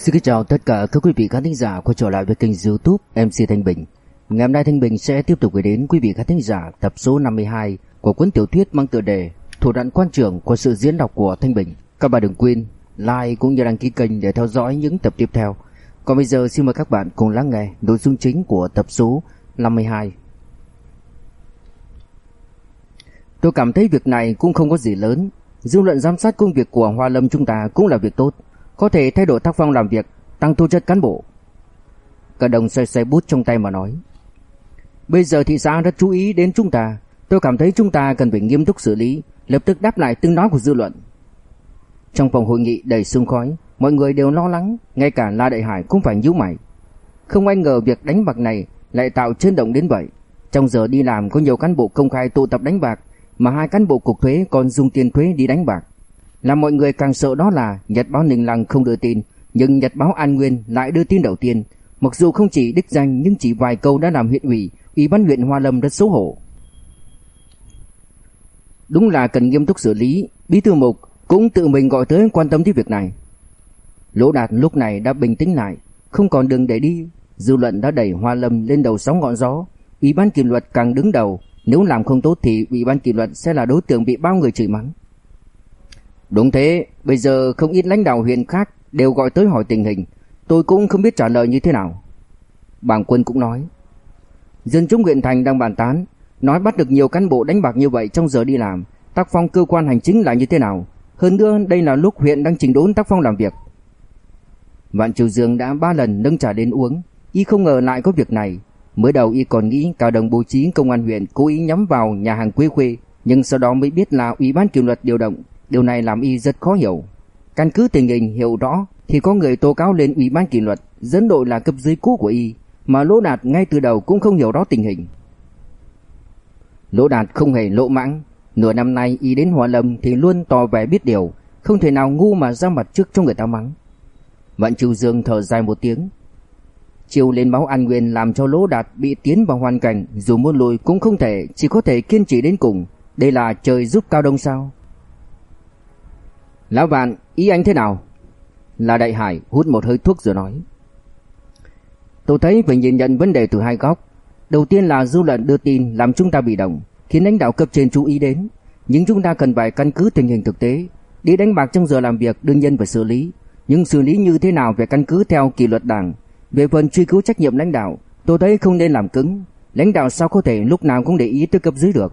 Xin kính chào tất cả các quý vị khán thính giả quay trở lại với kênh youtube MC Thanh Bình. Ngày hôm nay Thanh Bình sẽ tiếp tục gửi đến quý vị khán thính giả tập số 52 của cuốn tiểu thuyết mang tựa đề Thủ đoạn quan trưởng của sự diễn đọc của Thanh Bình. Các bạn đừng quên like cũng như đăng ký kênh để theo dõi những tập tiếp theo. Còn bây giờ xin mời các bạn cùng lắng nghe nội dung chính của tập số 52 Tôi cảm thấy việc này cũng không có gì lớn. Dư luận giám sát công việc của Hoa Lâm chúng ta cũng là việc tốt có thể thay đổi tác phong làm việc, tăng thu chất cán bộ. Cả đồng xoay xoay bút trong tay mà nói. Bây giờ thị xã rất chú ý đến chúng ta, tôi cảm thấy chúng ta cần phải nghiêm túc xử lý, lập tức đáp lại tiếng nói của dư luận. Trong phòng hội nghị đầy sương khói, mọi người đều lo lắng, ngay cả La Đại Hải cũng phải nhíu mày. Không ai ngờ việc đánh bạc này lại tạo chấn động đến vậy. Trong giờ đi làm có nhiều cán bộ công khai tụ tập đánh bạc, mà hai cán bộ cục thuế còn dùng tiền thuế đi đánh bạc. Làm mọi người càng sợ đó là Nhật báo Ninh Lăng không đưa tin, nhưng Nhật báo An Nguyên lại đưa tin đầu tiên. Mặc dù không chỉ đích danh nhưng chỉ vài câu đã làm huyện ủy, ủy ban huyện Hoa Lâm rất xấu hổ. Đúng là cần nghiêm túc xử lý, Bí thư Mục cũng tự mình gọi tới quan tâm tới việc này. Lỗ Đạt lúc này đã bình tĩnh lại, không còn đường để đi, dư luận đã đẩy Hoa Lâm lên đầu sóng ngọn gió, ủy ban kỷ luật càng đứng đầu, nếu làm không tốt thì ủy ban kỷ luật sẽ là đối tượng bị bao người chửi mắng. Đúng thế, bây giờ không ít lãnh đạo huyện khác đều gọi tới hỏi tình hình, tôi cũng không biết trả lời như thế nào. Bàng quân cũng nói. Dân chúng huyện thành đang bàn tán, nói bắt được nhiều cán bộ đánh bạc như vậy trong giờ đi làm, tác phong cơ quan hành chính là như thế nào. Hơn nữa đây là lúc huyện đang chỉnh đốn tác phong làm việc. Vạn Triều Dương đã ba lần nâng trà đến uống, y không ngờ lại có việc này. Mới đầu y còn nghĩ cao đồng bố trí công an huyện cố ý nhắm vào nhà hàng quê khuê, nhưng sau đó mới biết là ủy ban kỷ luật điều động Điều này làm y rất khó hiểu. Căn cứ tình hình hiểu rõ thì có người tố cáo lên ủy ban kỷ luật dẫn đội là cấp dưới cũ của y, mà Lỗ Đạt ngay từ đầu cũng không hiểu rõ tình hình. Lỗ Đạt không hề lộ mãng, nửa năm nay y đến Hòa Lâm thì luôn tỏ vẻ biết điều, không thể nào ngu mà ra mặt trước cho người ta mắng. Vạn Chu Dương thở dài một tiếng. Chiều lên báo An Nguyên làm cho Lỗ Đạt bị tiến vào hoàn cảnh, dù muốn lùi cũng không thể, chỉ có thể kiên trì đến cùng. Đây là trời giúp Cao Đông sao? Lão Vạn, ý anh thế nào? Là Đại Hải hút một hơi thuốc rồi nói. Tôi thấy phải nhìn nhận vấn đề từ hai góc. Đầu tiên là dư luận đưa tin làm chúng ta bị động, khiến lãnh đạo cấp trên chú ý đến. Nhưng chúng ta cần phải căn cứ tình hình thực tế. Đi đánh bạc trong giờ làm việc đương nhiên phải xử lý. Nhưng xử lý như thế nào về căn cứ theo kỷ luật đảng. Về phần truy cứu trách nhiệm lãnh đạo, tôi thấy không nên làm cứng. Lãnh đạo sao có thể lúc nào cũng để ý tới cấp dưới được.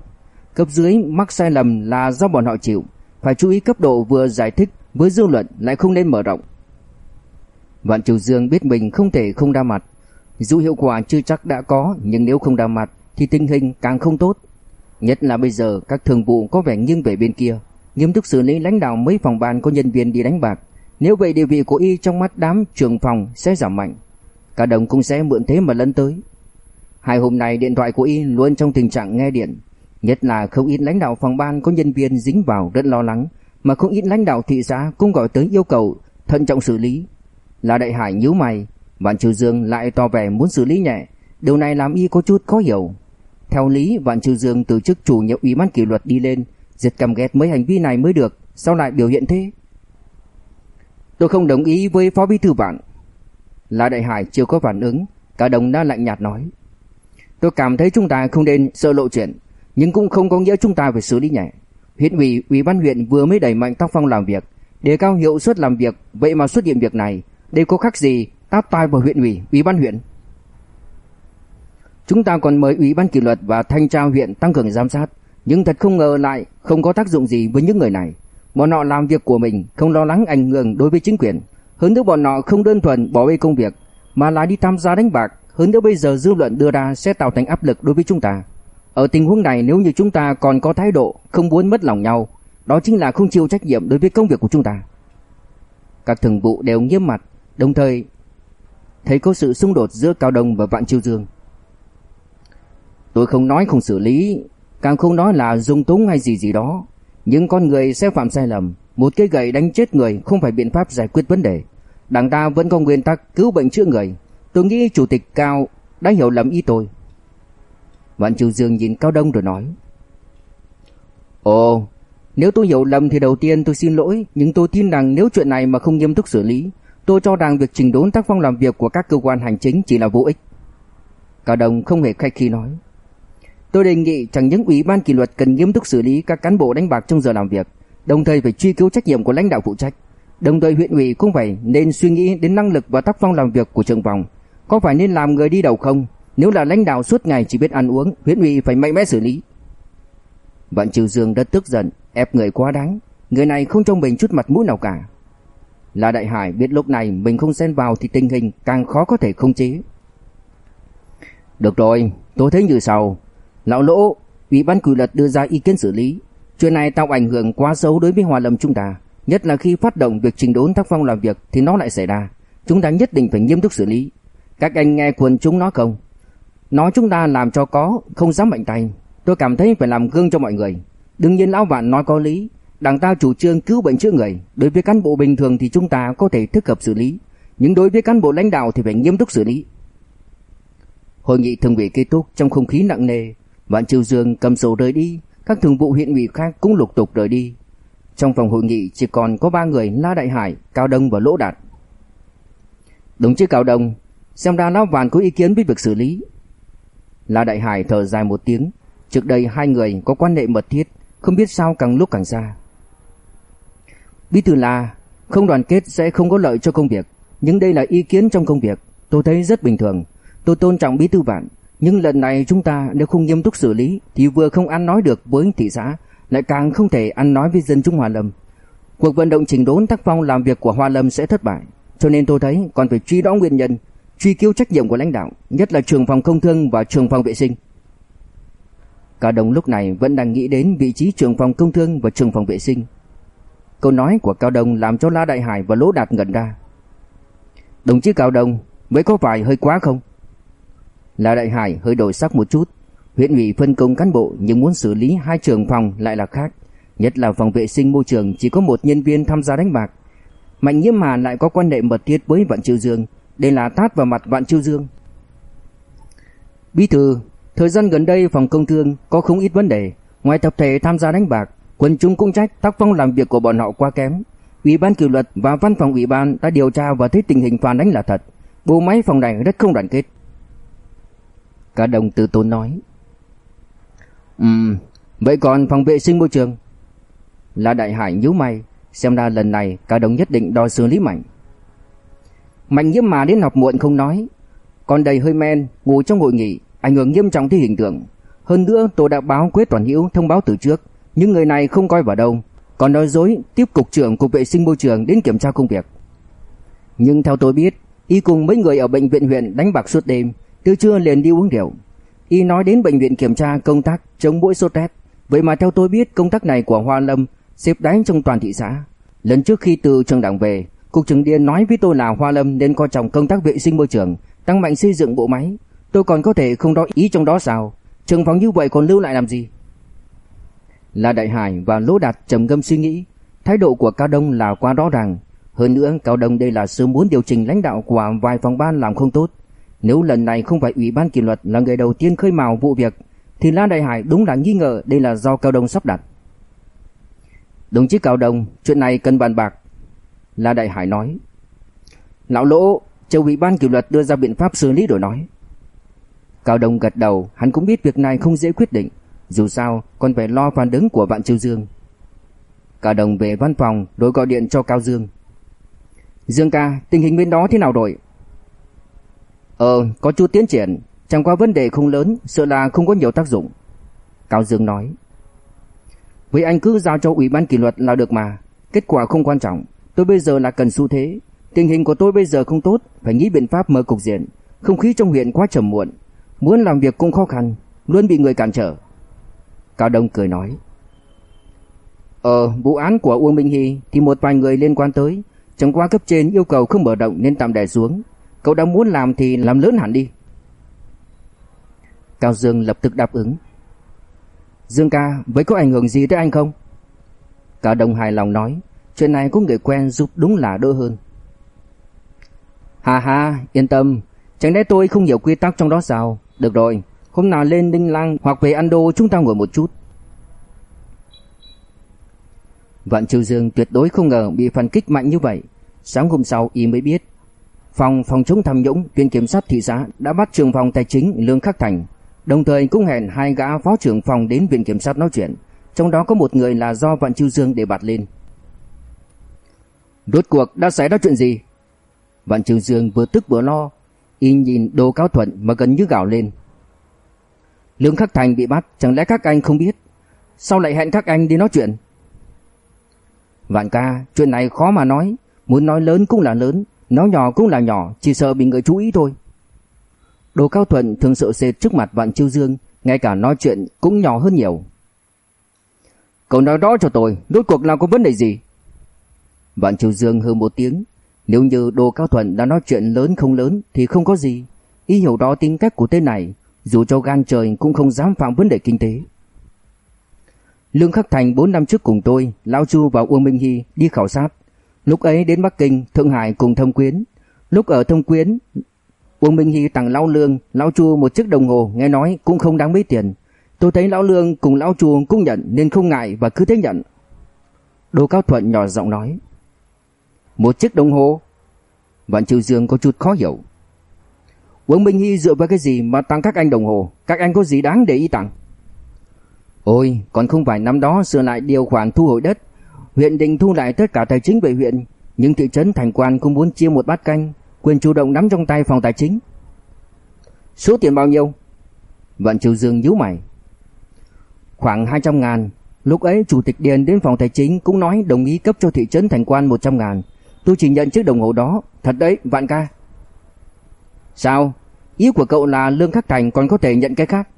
Cấp dưới mắc sai lầm là do bọn họ chịu phải chú ý cấp độ vừa giải thích với dư luận lại không nên mở rộng. Vạn Triều Dương biết mình không thể không ra mặt, dù hiệu quả chưa chắc đã có, nhưng nếu không ra mặt thì tình hình càng không tốt. Nhất là bây giờ các thường vụ có vẻ nghiêng về bên kia, nghiêm túc xử lý lãnh đạo mấy phòng ban có nhân viên đi đánh bạc. Nếu vậy địa vị của y trong mắt đám trưởng phòng sẽ giảm mạnh. Cả đồng cũng sẽ mượn thế mà lấn tới. Hai hôm nay điện thoại của y luôn trong tình trạng nghe điện, Nhất là không ít lãnh đạo phòng ban có nhân viên dính vào rất lo lắng, mà không ít lãnh đạo thị xã cũng gọi tới yêu cầu thận trọng xử lý. Là đại hải nhíu mày, Vạn Trừ Dương lại tỏ vẻ muốn xử lý nhẹ, điều này làm y có chút khó hiểu. Theo lý, Vạn Trừ Dương từ chức chủ nhiệm ủy ban kỷ luật đi lên, giật căm ghét mấy hành vi này mới được, sao lại biểu hiện thế? Tôi không đồng ý với phó bí thư Vạn. Là đại hải chưa có phản ứng, cả đồng đã lạnh nhạt nói. Tôi cảm thấy chúng ta không nên sợ lộ chuyện nhưng cũng không có nghĩa chúng ta phải xử lý nhẹ. Huyện ủy, ủy ban huyện vừa mới đẩy mạnh tác phong làm việc, đề cao hiệu suất làm việc, vậy mà xuất hiện việc này, đây có khác gì táp tai vào huyện ủy, ủy ban huyện. Chúng ta còn mời ủy ban kỷ luật và thanh tra huyện tăng cường giám sát, nhưng thật không ngờ lại không có tác dụng gì với những người này. Bọn họ làm việc của mình, không lo lắng ảnh hưởng đối với chính quyền. Hơn nữa bọn họ không đơn thuần bỏ bê công việc, mà là đi tham gia đánh bạc. Hơn nữa bây giờ dư luận đưa ra sẽ tạo thành áp lực đối với chúng ta. Ở tình huống này nếu như chúng ta còn có thái độ không muốn mất lòng nhau, đó chính là không chịu trách nhiệm đối với công việc của chúng ta. Các thường vụ đều nghiêm mặt, đồng thời thấy có sự xung đột giữa Cao Đông và Vạn Chiêu Dương. Tôi không nói không xử lý, càng không nói là dung túng hay gì gì đó, nhưng con người sẽ phạm sai lầm, một cái gậy đánh chết người không phải biện pháp giải quyết vấn đề. Đảng ta vẫn có nguyên tắc cứu bệnh chữa người. Tôi nghĩ chủ tịch Cao đã hiểu lầm ý tôi. Vạn Triều Dương nhìn Cao Đông rồi nói. Ồ, nếu tôi hiểu lầm thì đầu tiên tôi xin lỗi, nhưng tôi tin rằng nếu chuyện này mà không nghiêm túc xử lý, Tôi cho rằng việc chỉnh đốn tác phong làm việc của các cơ quan hành chính chỉ là vô ích. Cao Đông không hề khách khí nói. Tôi đề nghị chẳng những ủy ban kỷ luật cần nghiêm túc xử lý các cán bộ đánh bạc trong giờ làm việc, đồng thời phải truy cứu trách nhiệm của lãnh đạo phụ trách. Đồng thời huyện ủy cũng phải nên suy nghĩ đến năng lực và tác phong làm việc của trưởng phòng, có phải nên làm người đi đầu không? Nếu là lãnh đạo suốt ngày chỉ biết ăn uống, huyện ủy phải mạnh mẽ xử lý. Vạn Triều Dương rất tức giận, ép người quá đáng, người này không cho mình chút mặt mũi nào cả. là Đại Hải biết lúc này mình không xen vào thì tình hình càng khó có thể khống chế. Được rồi, tôi thấy như sau. Lão Lỗ, Ủy ban kỷ luật đưa ra ý kiến xử lý. Chuyện này tạo ảnh hưởng quá xấu đối với Hòa Lâm chúng ta. Nhất là khi phát động việc trình đốn tác phong làm việc thì nó lại xảy ra. Chúng ta nhất định phải nghiêm túc xử lý. Các anh nghe quần chúng nói không? Nói chúng ta làm cho có, không dám mạnh tay. Tôi cảm thấy phải làm gương cho mọi người. Đương nhiên lão vạn nói có lý. Đảng ta chủ trương cứu bệnh chữa người. Đối với cán bộ bình thường thì chúng ta có thể thích hợp xử lý. Nhưng đối với cán bộ lãnh đạo thì phải nghiêm túc xử lý. Hội nghị thường ủy kết thúc trong không khí nặng nề. Vạn Triều Dương cầm sổ rời đi. Các thường vụ huyện ủy khác cũng lục tục rời đi. Trong phòng hội nghị chỉ còn có ba người La Đại Hải, Cao Đông và Lỗ Đạt. Đồng chí Cao Đông, xem ra lão Vạn có ý kiến với việc xử lý. La Đại Hải thở dài một tiếng, trước đây hai người có quan hệ mật thiết, không biết sao càng lúc càng xa. Bí thư La, không đoàn kết sẽ không có lợi cho công việc, nhưng đây là ý kiến trong công việc, tôi thấy rất bình thường. Tôi tôn trọng bí thư bạn, nhưng lần này chúng ta nếu không nghiêm túc xử lý thì vừa không ăn nói được với thị xã, lại càng không thể ăn nói với dân chúng Hoa Lâm. Cuộc vận động chỉnh đốn tác phong làm việc của Hoa Lâm sẽ thất bại, cho nên tôi thấy còn phải truy rõ nguyên nhân, truy cứu trách nhiệm của lãnh đạo, nhất là trường phòng công thương và trường phòng vệ sinh. Cả đồng lúc này vẫn đang nghĩ đến vị trí trường phòng công thương và trường phòng vệ sinh. Câu nói của Cao Đông làm cho La Đại Hải và Lỗ Đạt ngẩn ra. Đồng chí Cao Đông, mới có phải hơi quá không? La Đại Hải hơi đổi sắc một chút, huyện ủy phân công cán bộ nhưng muốn xử lý hai trường phòng lại là khác, nhất là phòng vệ sinh môi trường chỉ có một nhân viên tham gia đánh bạc. Mạnh Nhiễm Hà lại có quan hệ mật thiết với Vạn Chiêu Dương, đây là tát vào mặt Vạn Chiêu Dương. Bí thư, thời gian gần đây phòng công thương có không ít vấn đề, ngoài tập thể tham gia đánh bạc, quân chúng cũng trách tác phong làm việc của bọn họ quá kém. Ủy ban kỷ luật và văn phòng ủy ban đã điều tra và thấy tình hình phản ánh là thật. Bộ máy phòng này rất không đoàn kết. Cả đồng từ tốn nói. Ừm, vậy còn phòng vệ sinh môi trường? Là đại hải nhíu mày, xem ra lần này cả đồng nhất định đòi xử lý mạnh. Mạnh nhiễm mà đến học muộn không nói, còn đầy hơi men, ngủ trong hội nghị, ảnh hưởng nghiêm trọng tới hình tượng. Hơn nữa tôi đã báo Quế Toàn Hữu thông báo từ trước, nhưng người này không coi vào đâu, còn nói dối tiếp cục trưởng cục vệ sinh môi trường đến kiểm tra công việc. Nhưng theo tôi biết, y cùng mấy người ở bệnh viện huyện đánh bạc suốt đêm, từ trưa liền đi uống rượu. Y nói đến bệnh viện kiểm tra công tác chống mũi sốt rét, vậy mà theo tôi biết công tác này của Hoa Lâm xếp đánh trong toàn thị xã. Lần trước khi từ trường đảng về, cục trưởng Điền nói với tôi là Hoa Lâm nên coi trọng công tác vệ sinh môi trường, tăng mạnh xây dựng bộ máy. Tôi còn có thể không đó ý trong đó sao? Trường phòng như vậy còn lưu lại làm gì? La Đại Hải và Lỗ Đạt trầm ngâm suy nghĩ, thái độ của Cao Đông là quá rõ ràng. Hơn nữa Cao Đông đây là sớm muốn điều chỉnh lãnh đạo của vài phòng ban làm không tốt. Nếu lần này không phải ủy ban kỷ luật là người đầu tiên khơi mào vụ việc, thì La Đại Hải đúng là nghi ngờ đây là do Cao Đông sắp đặt. Đồng chí Cao Đông, chuyện này cần bàn bạc. La Đại Hải nói. Lão Lỗ, châu ủy ban kỷ luật đưa ra biện pháp xử lý đổi nói. Cao Đông gật đầu, hắn cũng biết việc này không dễ quyết định, dù sao còn phải lo phản ứng của Vạn Châu Dương. Cao Đông về văn phòng rồi gọi điện cho Cao Dương. Dương ca, tình hình bên đó thế nào rồi? Ờ, có chút tiến triển, chẳng qua vấn đề không lớn, sợ là không có nhiều tác dụng. Cao Dương nói. Vậy anh cứ giao cho ủy ban kỷ luật là được mà, kết quả không quan trọng, tôi bây giờ là cần xu thế. Tình hình của tôi bây giờ không tốt, phải nghĩ biện pháp mở cục diện. Không khí trong huyện quá trầm muộn, muốn làm việc cũng khó khăn, luôn bị người cản trở. Cao Đông cười nói. Ờ, vụ án của Uông Minh Hy thì một vài người liên quan tới, chẳng qua cấp trên yêu cầu không mở động nên tạm đè xuống. Cậu đã muốn làm thì làm lớn hẳn đi. Cao Dương lập tức đáp ứng. Dương ca, với có ảnh hưởng gì tới anh không? Cao Đông hài lòng nói, chuyện này có người quen giúp đúng là đỡ hơn. Hà hà, yên tâm, chẳng lẽ tôi không hiểu quy tắc trong đó sao? Được rồi, hôm nào lên Đinh Lăng hoặc về Ando chúng ta ngồi một chút. Vạn Triều Dương tuyệt đối không ngờ bị phản kích mạnh như vậy. Sáng hôm sau y mới biết Phòng phòng chống tham nhũng Viện kiểm sát thị xã đã bắt trưởng phòng tài chính Lương Khắc Thành Đồng thời cũng hẹn hai gã phó trưởng phòng đến viện kiểm sát nói chuyện Trong đó có một người là do Vạn Chiêu Dương để bạt lên Rốt cuộc đã xảy ra chuyện gì? Vạn trường Dương vừa tức vừa lo, Y nhìn đồ cao thuận mà gần như gào lên. Lương Khắc Thành bị bắt, Chẳng lẽ các anh không biết? Sao lại hẹn các anh đi nói chuyện? Vạn ca, Chuyện này khó mà nói. Muốn nói lớn cũng là lớn, Nói nhỏ cũng là nhỏ, Chỉ sợ bị người chú ý thôi. Đồ Cao Thuận thường sợ sệt trước mặt Vạn Chiêu Dương, Ngay cả nói chuyện cũng nhỏ hơn nhiều. Cậu nói đó cho tôi, Rốt cuộc là có vấn đề gì? Vạn Triều Dương hừ một tiếng Nếu như Đồ Cao Thuận đã nói chuyện lớn không lớn Thì không có gì Ý hiểu đó tính cách của tên này Dù cho gan trời cũng không dám phạm vấn đề kinh tế Lương Khắc Thành 4 năm trước cùng tôi, Lão Chu và Uông Minh Hy đi khảo sát. Lúc ấy đến Bắc Kinh, Thượng Hải cùng Thông Quyến. Lúc ở Thông Quyến, Uông Minh Hy tặng Lão Lương, Lão Chu một chiếc đồng hồ, nghe nói cũng không đáng mấy tiền. Tôi thấy Lão Lương cùng Lão Chu cũng nhận nên không ngại và cứ thế nhận. đồ Cao Thuận nhỏ giọng nói. Một chiếc đồng hồ? Vạn Triều Dương có chút khó hiểu. Quân Minh Hy dựa vào cái gì mà tặng các anh đồng hồ? Các anh có gì đáng để ý tặng? Ôi, còn không phải năm đó sửa lại điều khoản thu hồi đất, huyện định thu lại tất cả tài chính về huyện, nhưng thị trấn thành quan cũng muốn chia một bát canh, quyền chủ động nắm trong tay phòng tài chính. Số tiền bao nhiêu? Vạn Triều Dương nhíu mày. Khoảng 200 ngàn. Lúc ấy chủ tịch Điền đến phòng tài chính cũng nói đồng ý cấp cho thị trấn thành quan 100 ngàn. Tôi chỉ nhận chiếc đồng hồ đó. Thật đấy, Vạn ca. Sao? Ý của cậu là Lương Khắc Thành còn có thể nhận cái khác?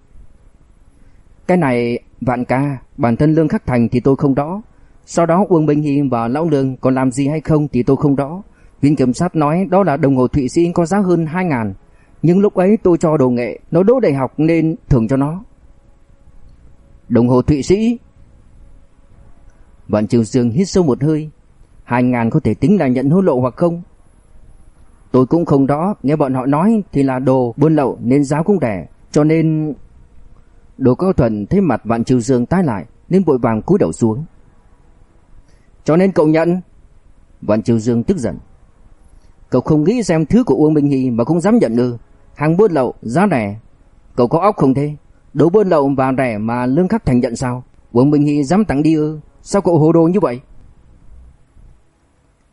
Cái này Vạn ca, bản thân Lương Khắc Thành thì tôi không rõ. Sau đó Uông Bình Hy và Lão Lương còn làm gì hay không thì tôi không rõ. viên kiểm sát nói đó là đồng hồ Thụy Sĩ có giá hơn 2 ngàn. Nhưng lúc ấy tôi cho đồ nghệ, nó đỗ đại học nên thưởng cho nó. Đồng hồ Thụy Sĩ Vạn Trường Dương hít sâu một hơi. Hai ngàn có thể tính là nhận hối lộ hoặc không? Tôi cũng không rõ, nghe bọn họ nói thì là đồ buôn lậu nên giá cũng rẻ, cho nên Đồ Cao Thuần thấy mặt Vạn Triều Dương tái lại nên vội vàng cúi đầu xuống. Cho nên cậu nhận. Vạn Triều Dương tức giận. Cậu không nghĩ xem thứ của Uông Minh Hy mà cũng dám nhận ư? Hàng buôn lậu giá rẻ. Cậu có óc không thế? Đồ buôn lậu và rẻ mà lương khắc thành nhận sao? Uông Minh Hy dám tặng đi ư? Sao cậu hồ đồ như vậy?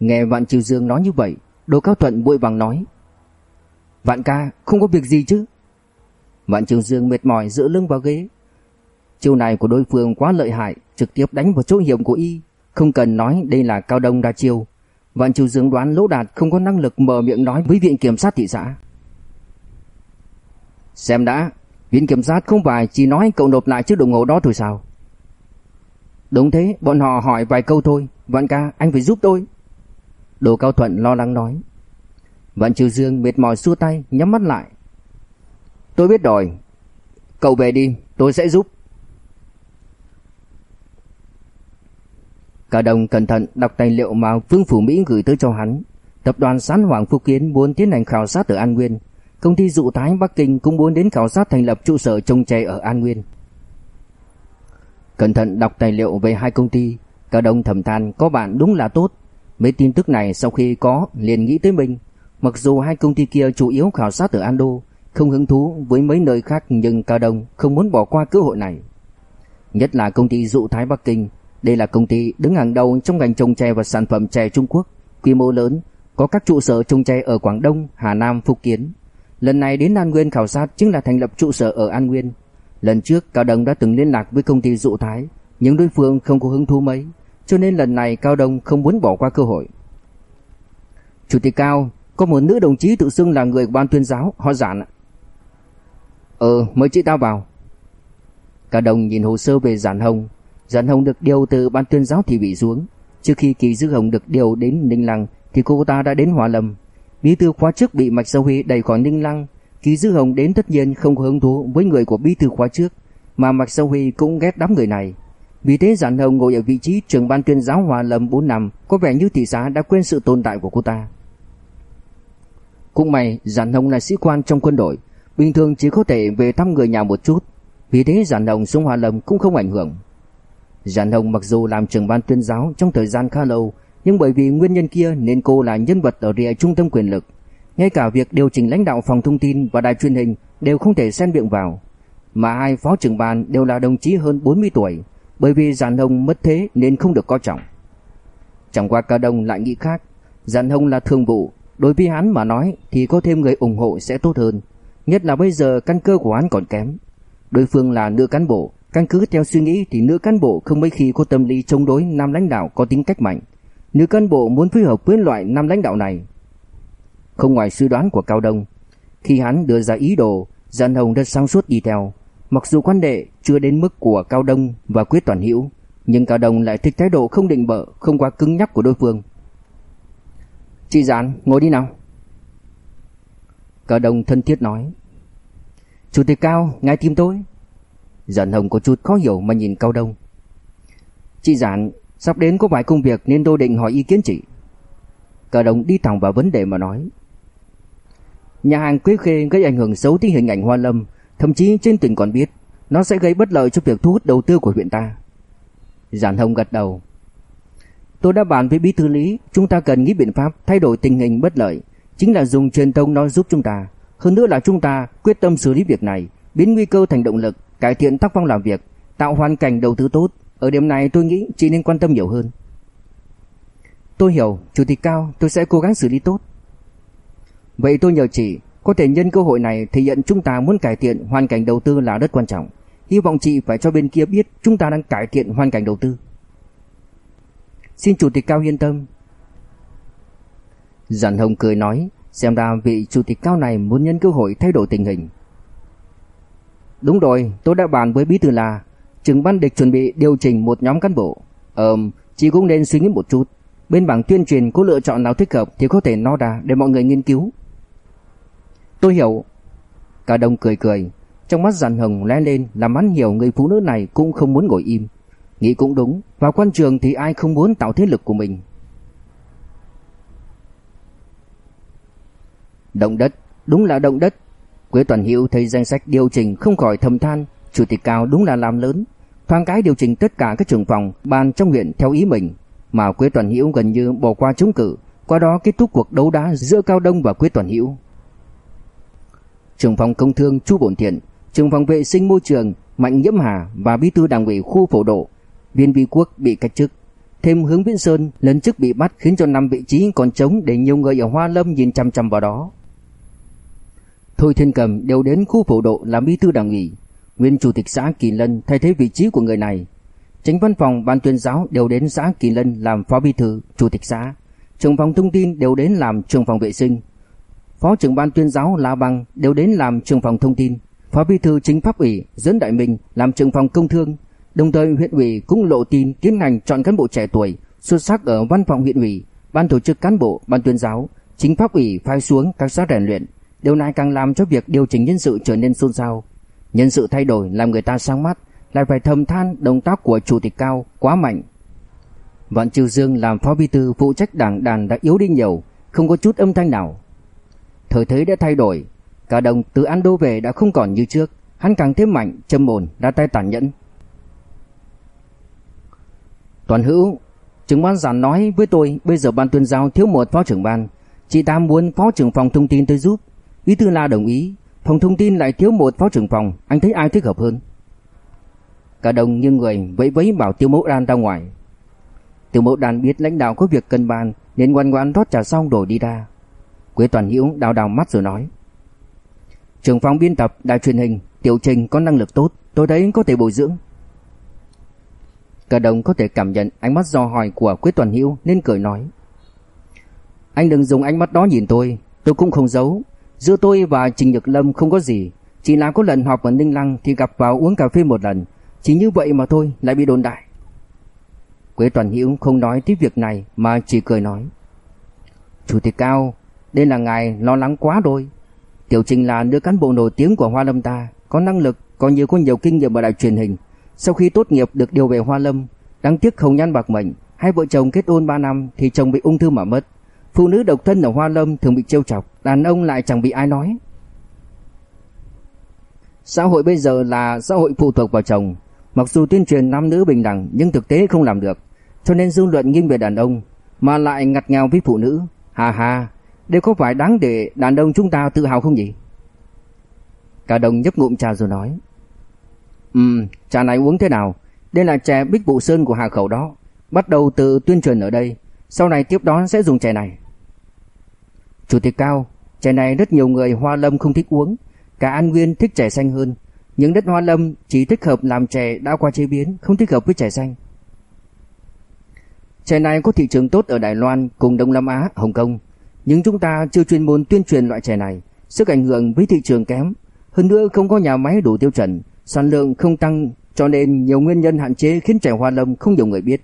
Nghe Vạn Triều Dương nói như vậy, Đồ Cao Thuận vội vàng nói: "Vạn ca, không có việc gì chứ?" Vạn triều Dương mệt mỏi dựa lưng vào ghế. Chiêu này của đối phương quá lợi hại, trực tiếp đánh vào chỗ hiểm của y, không cần nói đây là cao đông đa chiêu. Vạn triều Dương đoán Lỗ Đạt không có năng lực mở miệng nói với viện kiểm sát thị xã. Xem đã, viện kiểm sát không phải chỉ nói cậu nộp lại chiếc đồng hồ đó thôi sao? Đúng thế, bọn họ hỏi vài câu thôi, Vạn ca, anh phải giúp tôi. Đồ Cao Thuận lo lắng nói. Vạn Trừ Dương mệt mỏi xua tay, nhắm mắt lại, Tôi biết rồi. Cậu về đi, tôi sẽ giúp. Cả đồng cẩn thận đọc tài liệu mà Vương Phủ Mỹ gửi tới cho hắn. Tập đoàn Sán Hoàng Phúc Kiến muốn tiến hành khảo sát ở An Nguyên. Công ty dụ thái Bắc Kinh cũng muốn đến khảo sát thành lập trụ sở trông chè ở An Nguyên. Cẩn thận đọc tài liệu về hai công ty, cả đồng thầm than có bạn đúng là tốt. Mấy tin tức này sau khi có liền nghĩ tới mình. Mặc dù hai công ty kia chủ yếu khảo sát ở Ando, không hứng thú với mấy nơi khác nhưng Cao Đông không muốn bỏ qua cơ hội này. Nhất là công ty dụ thái Bắc Kinh, đây là công ty đứng hàng đầu trong ngành trồng chè và sản phẩm chè Trung Quốc, quy mô lớn, có các trụ sở trồng chè ở Quảng Đông, Hà Nam, Phúc Kiến. Lần này đến An Nguyên khảo sát chính là thành lập trụ sở ở An Nguyên. Lần trước Cao Đông đã từng liên lạc với công ty dụ thái, nhưng đối phương không có hứng thú mấy, cho nên lần này Cao Đông không muốn bỏ qua cơ hội. Chủ tịch Cao, có một nữ đồng chí tự xưng là người của ban tuyên giáo, họ giản ạ. Ờ mới chị tao vào. Cả đồng nhìn hồ sơ về Giản Hồng. Giản Hồng được điều từ ban tuyên giáo thì bị xuống. Trước khi Kỳ Dư Hồng được điều đến Ninh Lăng Thì cô ta đã đến Hòa Lâm. Bí thư khóa trước bị Mạch Sâu Huy đẩy khỏi Ninh Lăng Kỳ Dư Hồng đến tất nhiên không có hứng thú với người của bí thư khóa trước Mà Mạch Sâu Huy cũng ghét đám người này. Vì thế Giản Hồng ngồi ở vị trí trưởng ban tuyên giáo Hòa Lâm 4 năm Có vẻ như thị xã đã quên sự tồn tại của cô ta Cũng may Giản Hồng là sĩ quan trong quân đội Bình thường chỉ có thể về thăm người nhà một chút Vì thế Giản Hồng xuống hòa Lâm cũng không ảnh hưởng Giản Hồng mặc dù làm trưởng ban tuyên giáo trong thời gian khá lâu nhưng bởi vì nguyên nhân kia nên cô là nhân vật ở rìa trung tâm quyền lực. Ngay cả việc điều chỉnh lãnh đạo phòng thông tin và đài truyền hình đều không thể xen miệng vào. Mà hai phó trưởng ban đều là đồng chí hơn 40 tuổi, bởi vì Giản Hồng mất thế nên không được coi trọng. Chẳng qua Cao Đông lại nghĩ khác, Giản Hồng là thường vụ, đối với hắn mà nói thì có thêm người ủng hộ sẽ tốt hơn, nhất là bây giờ căn cơ của hắn còn kém. Đối phương là nữ cán bộ, căn cứ theo suy nghĩ thì nữ cán bộ không mấy khi có tâm lý chống đối nam lãnh đạo có tính cách mạnh. Nữ cán bộ muốn phối hợp với loại nam lãnh đạo này. Không ngoài suy đoán của Cao Đông, khi hắn đưa ra ý đồ, Giản Hồng rất sáng suốt đi theo. Mặc dù quan đệ chưa đến mức của Cao Đông và Quyết Toàn Hữu, nhưng Cao Đông lại thích thái độ không định bợ, không quá cứng nhắc của đối phương. Chị Giản, ngồi đi nào. Cao Đông thân thiết nói. Chủ tịch Cao, ngài tìm tôi. Giản Hồng có chút khó hiểu mà nhìn Cao Đông. Chị Giản, sắp đến có vài công việc nên tôi định hỏi ý kiến chị. Cao Đông đi thẳng vào vấn đề mà nói. Nhà hàng Quế Khê gây ảnh hưởng xấu tới hình ảnh Hoa Lâm, thậm chí trên tỉnh còn biết nó sẽ gây bất lợi cho việc thu hút đầu tư của huyện ta. Giản Hồng gật đầu. Tôi đã bàn với bí thư lý, chúng ta cần nghĩ biện pháp thay đổi tình hình bất lợi, chính là dùng truyền thông nói giúp chúng ta. Hơn nữa là chúng ta quyết tâm xử lý việc này, biến nguy cơ thành động lực, cải thiện tác phong làm việc, tạo hoàn cảnh đầu tư tốt. Ở điểm này tôi nghĩ chị nên quan tâm nhiều hơn. Tôi hiểu, Chủ tịch Cao, tôi sẽ cố gắng xử lý tốt. Vậy tôi nhờ chị, có thể nhân cơ hội này thể hiện chúng ta muốn cải thiện hoàn cảnh đầu tư là rất quan trọng. Hy vọng chị phải cho bên kia biết chúng ta đang cải thiện hoàn cảnh đầu tư. Xin Chủ tịch Cao yên tâm. Giản Hồng cười nói, xem ra vị Chủ tịch Cao này muốn nhân cơ hội thay đổi tình hình. Đúng rồi, tôi đã bàn với Bí Thư là trưởng ban địch chuẩn bị điều chỉnh một nhóm cán bộ. Ờm, chị cũng nên suy nghĩ một chút. Bên bảng tuyên truyền có lựa chọn nào thích hợp thì có thể nói ra để mọi người nghiên cứu. Tôi hiểu. Cả đồng cười cười, trong mắt giàn hồng lóe lên làm hắn hiểu người phụ nữ này cũng không muốn ngồi im. Nghĩ cũng đúng, vào quan trường thì ai không muốn tạo thế lực của mình. Động đất, đúng là động đất. Quế Toàn Hữu thấy danh sách điều chỉnh không khỏi thầm than, chủ tịch cao đúng là làm lớn, thoáng cái điều chỉnh tất cả các trưởng phòng ban trong huyện theo ý mình, mà Quế Toàn Hữu gần như bỏ qua chống cử qua đó kết thúc cuộc đấu đá giữa Cao Đông và Quế Toàn Hữu. Trưởng phòng công thương Chu Bổn Thiện, trưởng phòng vệ sinh môi trường Mạnh Nhiễm Hà và bí thư đảng ủy khu phổ độ Viên Vi Quốc bị cách chức. Thêm Hướng Viễn Sơn lần trước bị bắt khiến cho năm vị trí còn trống để nhiều người ở Hoa Lâm nhìn chăm chăm vào đó. Thôi Thiên Cầm đều đến khu phổ độ làm bí thư đảng ủy, nguyên chủ tịch xã Kỳ Lân thay thế vị trí của người này. Tránh văn phòng ban tuyên giáo đều đến xã Kỳ Lân làm phó bí thư, chủ tịch xã. Trưởng phòng thông tin đều đến làm trưởng phòng vệ sinh, Phó trưởng ban tuyên giáo La Bằng đều đến làm trưởng phòng thông tin, Phó bí thư chính pháp ủy Dẫn Đại Minh làm trưởng phòng công thương, đồng thời huyện ủy cũng lộ tin tiến hành chọn cán bộ trẻ tuổi xuất sắc ở văn phòng huyện ủy, ban tổ chức cán bộ, ban tuyên giáo, chính pháp ủy phái xuống các xã rèn luyện. Điều này càng làm cho việc điều chỉnh nhân sự trở nên xôn xao. Nhân sự thay đổi làm người ta sáng mắt, lại phải thầm than động tác của chủ tịch cao quá mạnh. Vạn chiêu Dương làm phó bí thư phụ trách đảng đàn đã yếu đi nhiều, không có chút âm thanh nào. Thời thế đã thay đổi, cả đồng từ Ando về đã không còn như trước, hắn càng thêm mạnh, châm ổn, ra tay tàn nhẫn. Toàn hữu, trưởng ban giản nói với tôi bây giờ ban tuyên giáo thiếu một phó trưởng ban, chị ta muốn phó trưởng phòng thông tin tới giúp. Bí thư La đồng ý, phòng thông tin lại thiếu một phó trưởng phòng, anh thấy ai thích hợp hơn? Cả đồng như người vẫy vẫy bảo Tiêu Mẫu Đan ra ngoài. Tiêu Mẫu Đan biết lãnh đạo có việc cần bàn nên ngoan ngoãn rót trà xong rồi đi ra. Quế Toàn Hữu đào đào mắt rồi nói. Trưởng phòng biên tập đài truyền hình Tiểu Trình có năng lực tốt, tôi thấy có thể bồi dưỡng. Cả đồng có thể cảm nhận ánh mắt do hỏi của Quế Toàn Hữu nên cười nói. Anh đừng dùng ánh mắt đó nhìn tôi, tôi cũng không giấu. Giữa tôi và Trình Nhật Lâm không có gì, chỉ là có lần họp ở Ninh Lăng thì gặp vào uống cà phê một lần, chỉ như vậy mà thôi lại bị đồn đại. Quế Toàn Hữu không nói tiếp việc này mà chỉ cười nói. Chủ tịch Cao, đây là ngài lo lắng quá rồi. Tiểu Trình là nữ cán bộ nổi tiếng của Hoa Lâm ta, có năng lực, có nhiều có nhiều kinh nghiệm ở đài truyền hình. Sau khi tốt nghiệp được điều về Hoa Lâm, đáng tiếc không nhăn bạc mệnh, hai vợ chồng kết hôn 3 năm thì chồng bị ung thư mà mất. Phụ nữ độc thân ở Hoa Lâm thường bị trêu chọc, đàn ông lại chẳng bị ai nói. Xã hội bây giờ là xã hội phụ thuộc vào chồng, mặc dù tuyên truyền nam nữ bình đẳng nhưng thực tế không làm được, cho nên dư luận nghiêng về đàn ông, mà lại ngặt nghèo với phụ nữ. Hà hà, đây có phải đáng để đàn ông chúng ta tự hào không nhỉ? Cả đồng nhấp ngụm trà rồi nói. Ừm, trà này uống thế nào? Đây là trà bích vụ sơn của Hà Khẩu đó. Bắt đầu từ tuyên truyền ở đây, sau này tiếp đó sẽ dùng trà này. Chủ tịch Cao, trà này rất nhiều người Hoa Lâm không thích uống, cả An Nguyên thích trà xanh hơn, những đất Hoa Lâm chỉ thích hợp làm trà đã qua chế biến, không thích hợp với trà xanh. trà này có thị trường tốt ở Đài Loan cùng Đông Nam Á, Hồng Kông, nhưng chúng ta chưa chuyên môn tuyên truyền loại chè này, sức ảnh hưởng với thị trường kém, hơn nữa không có nhà máy đủ tiêu chuẩn, sản lượng không tăng cho nên nhiều nguyên nhân hạn chế khiến chè Hoa Lâm không nhiều người biết.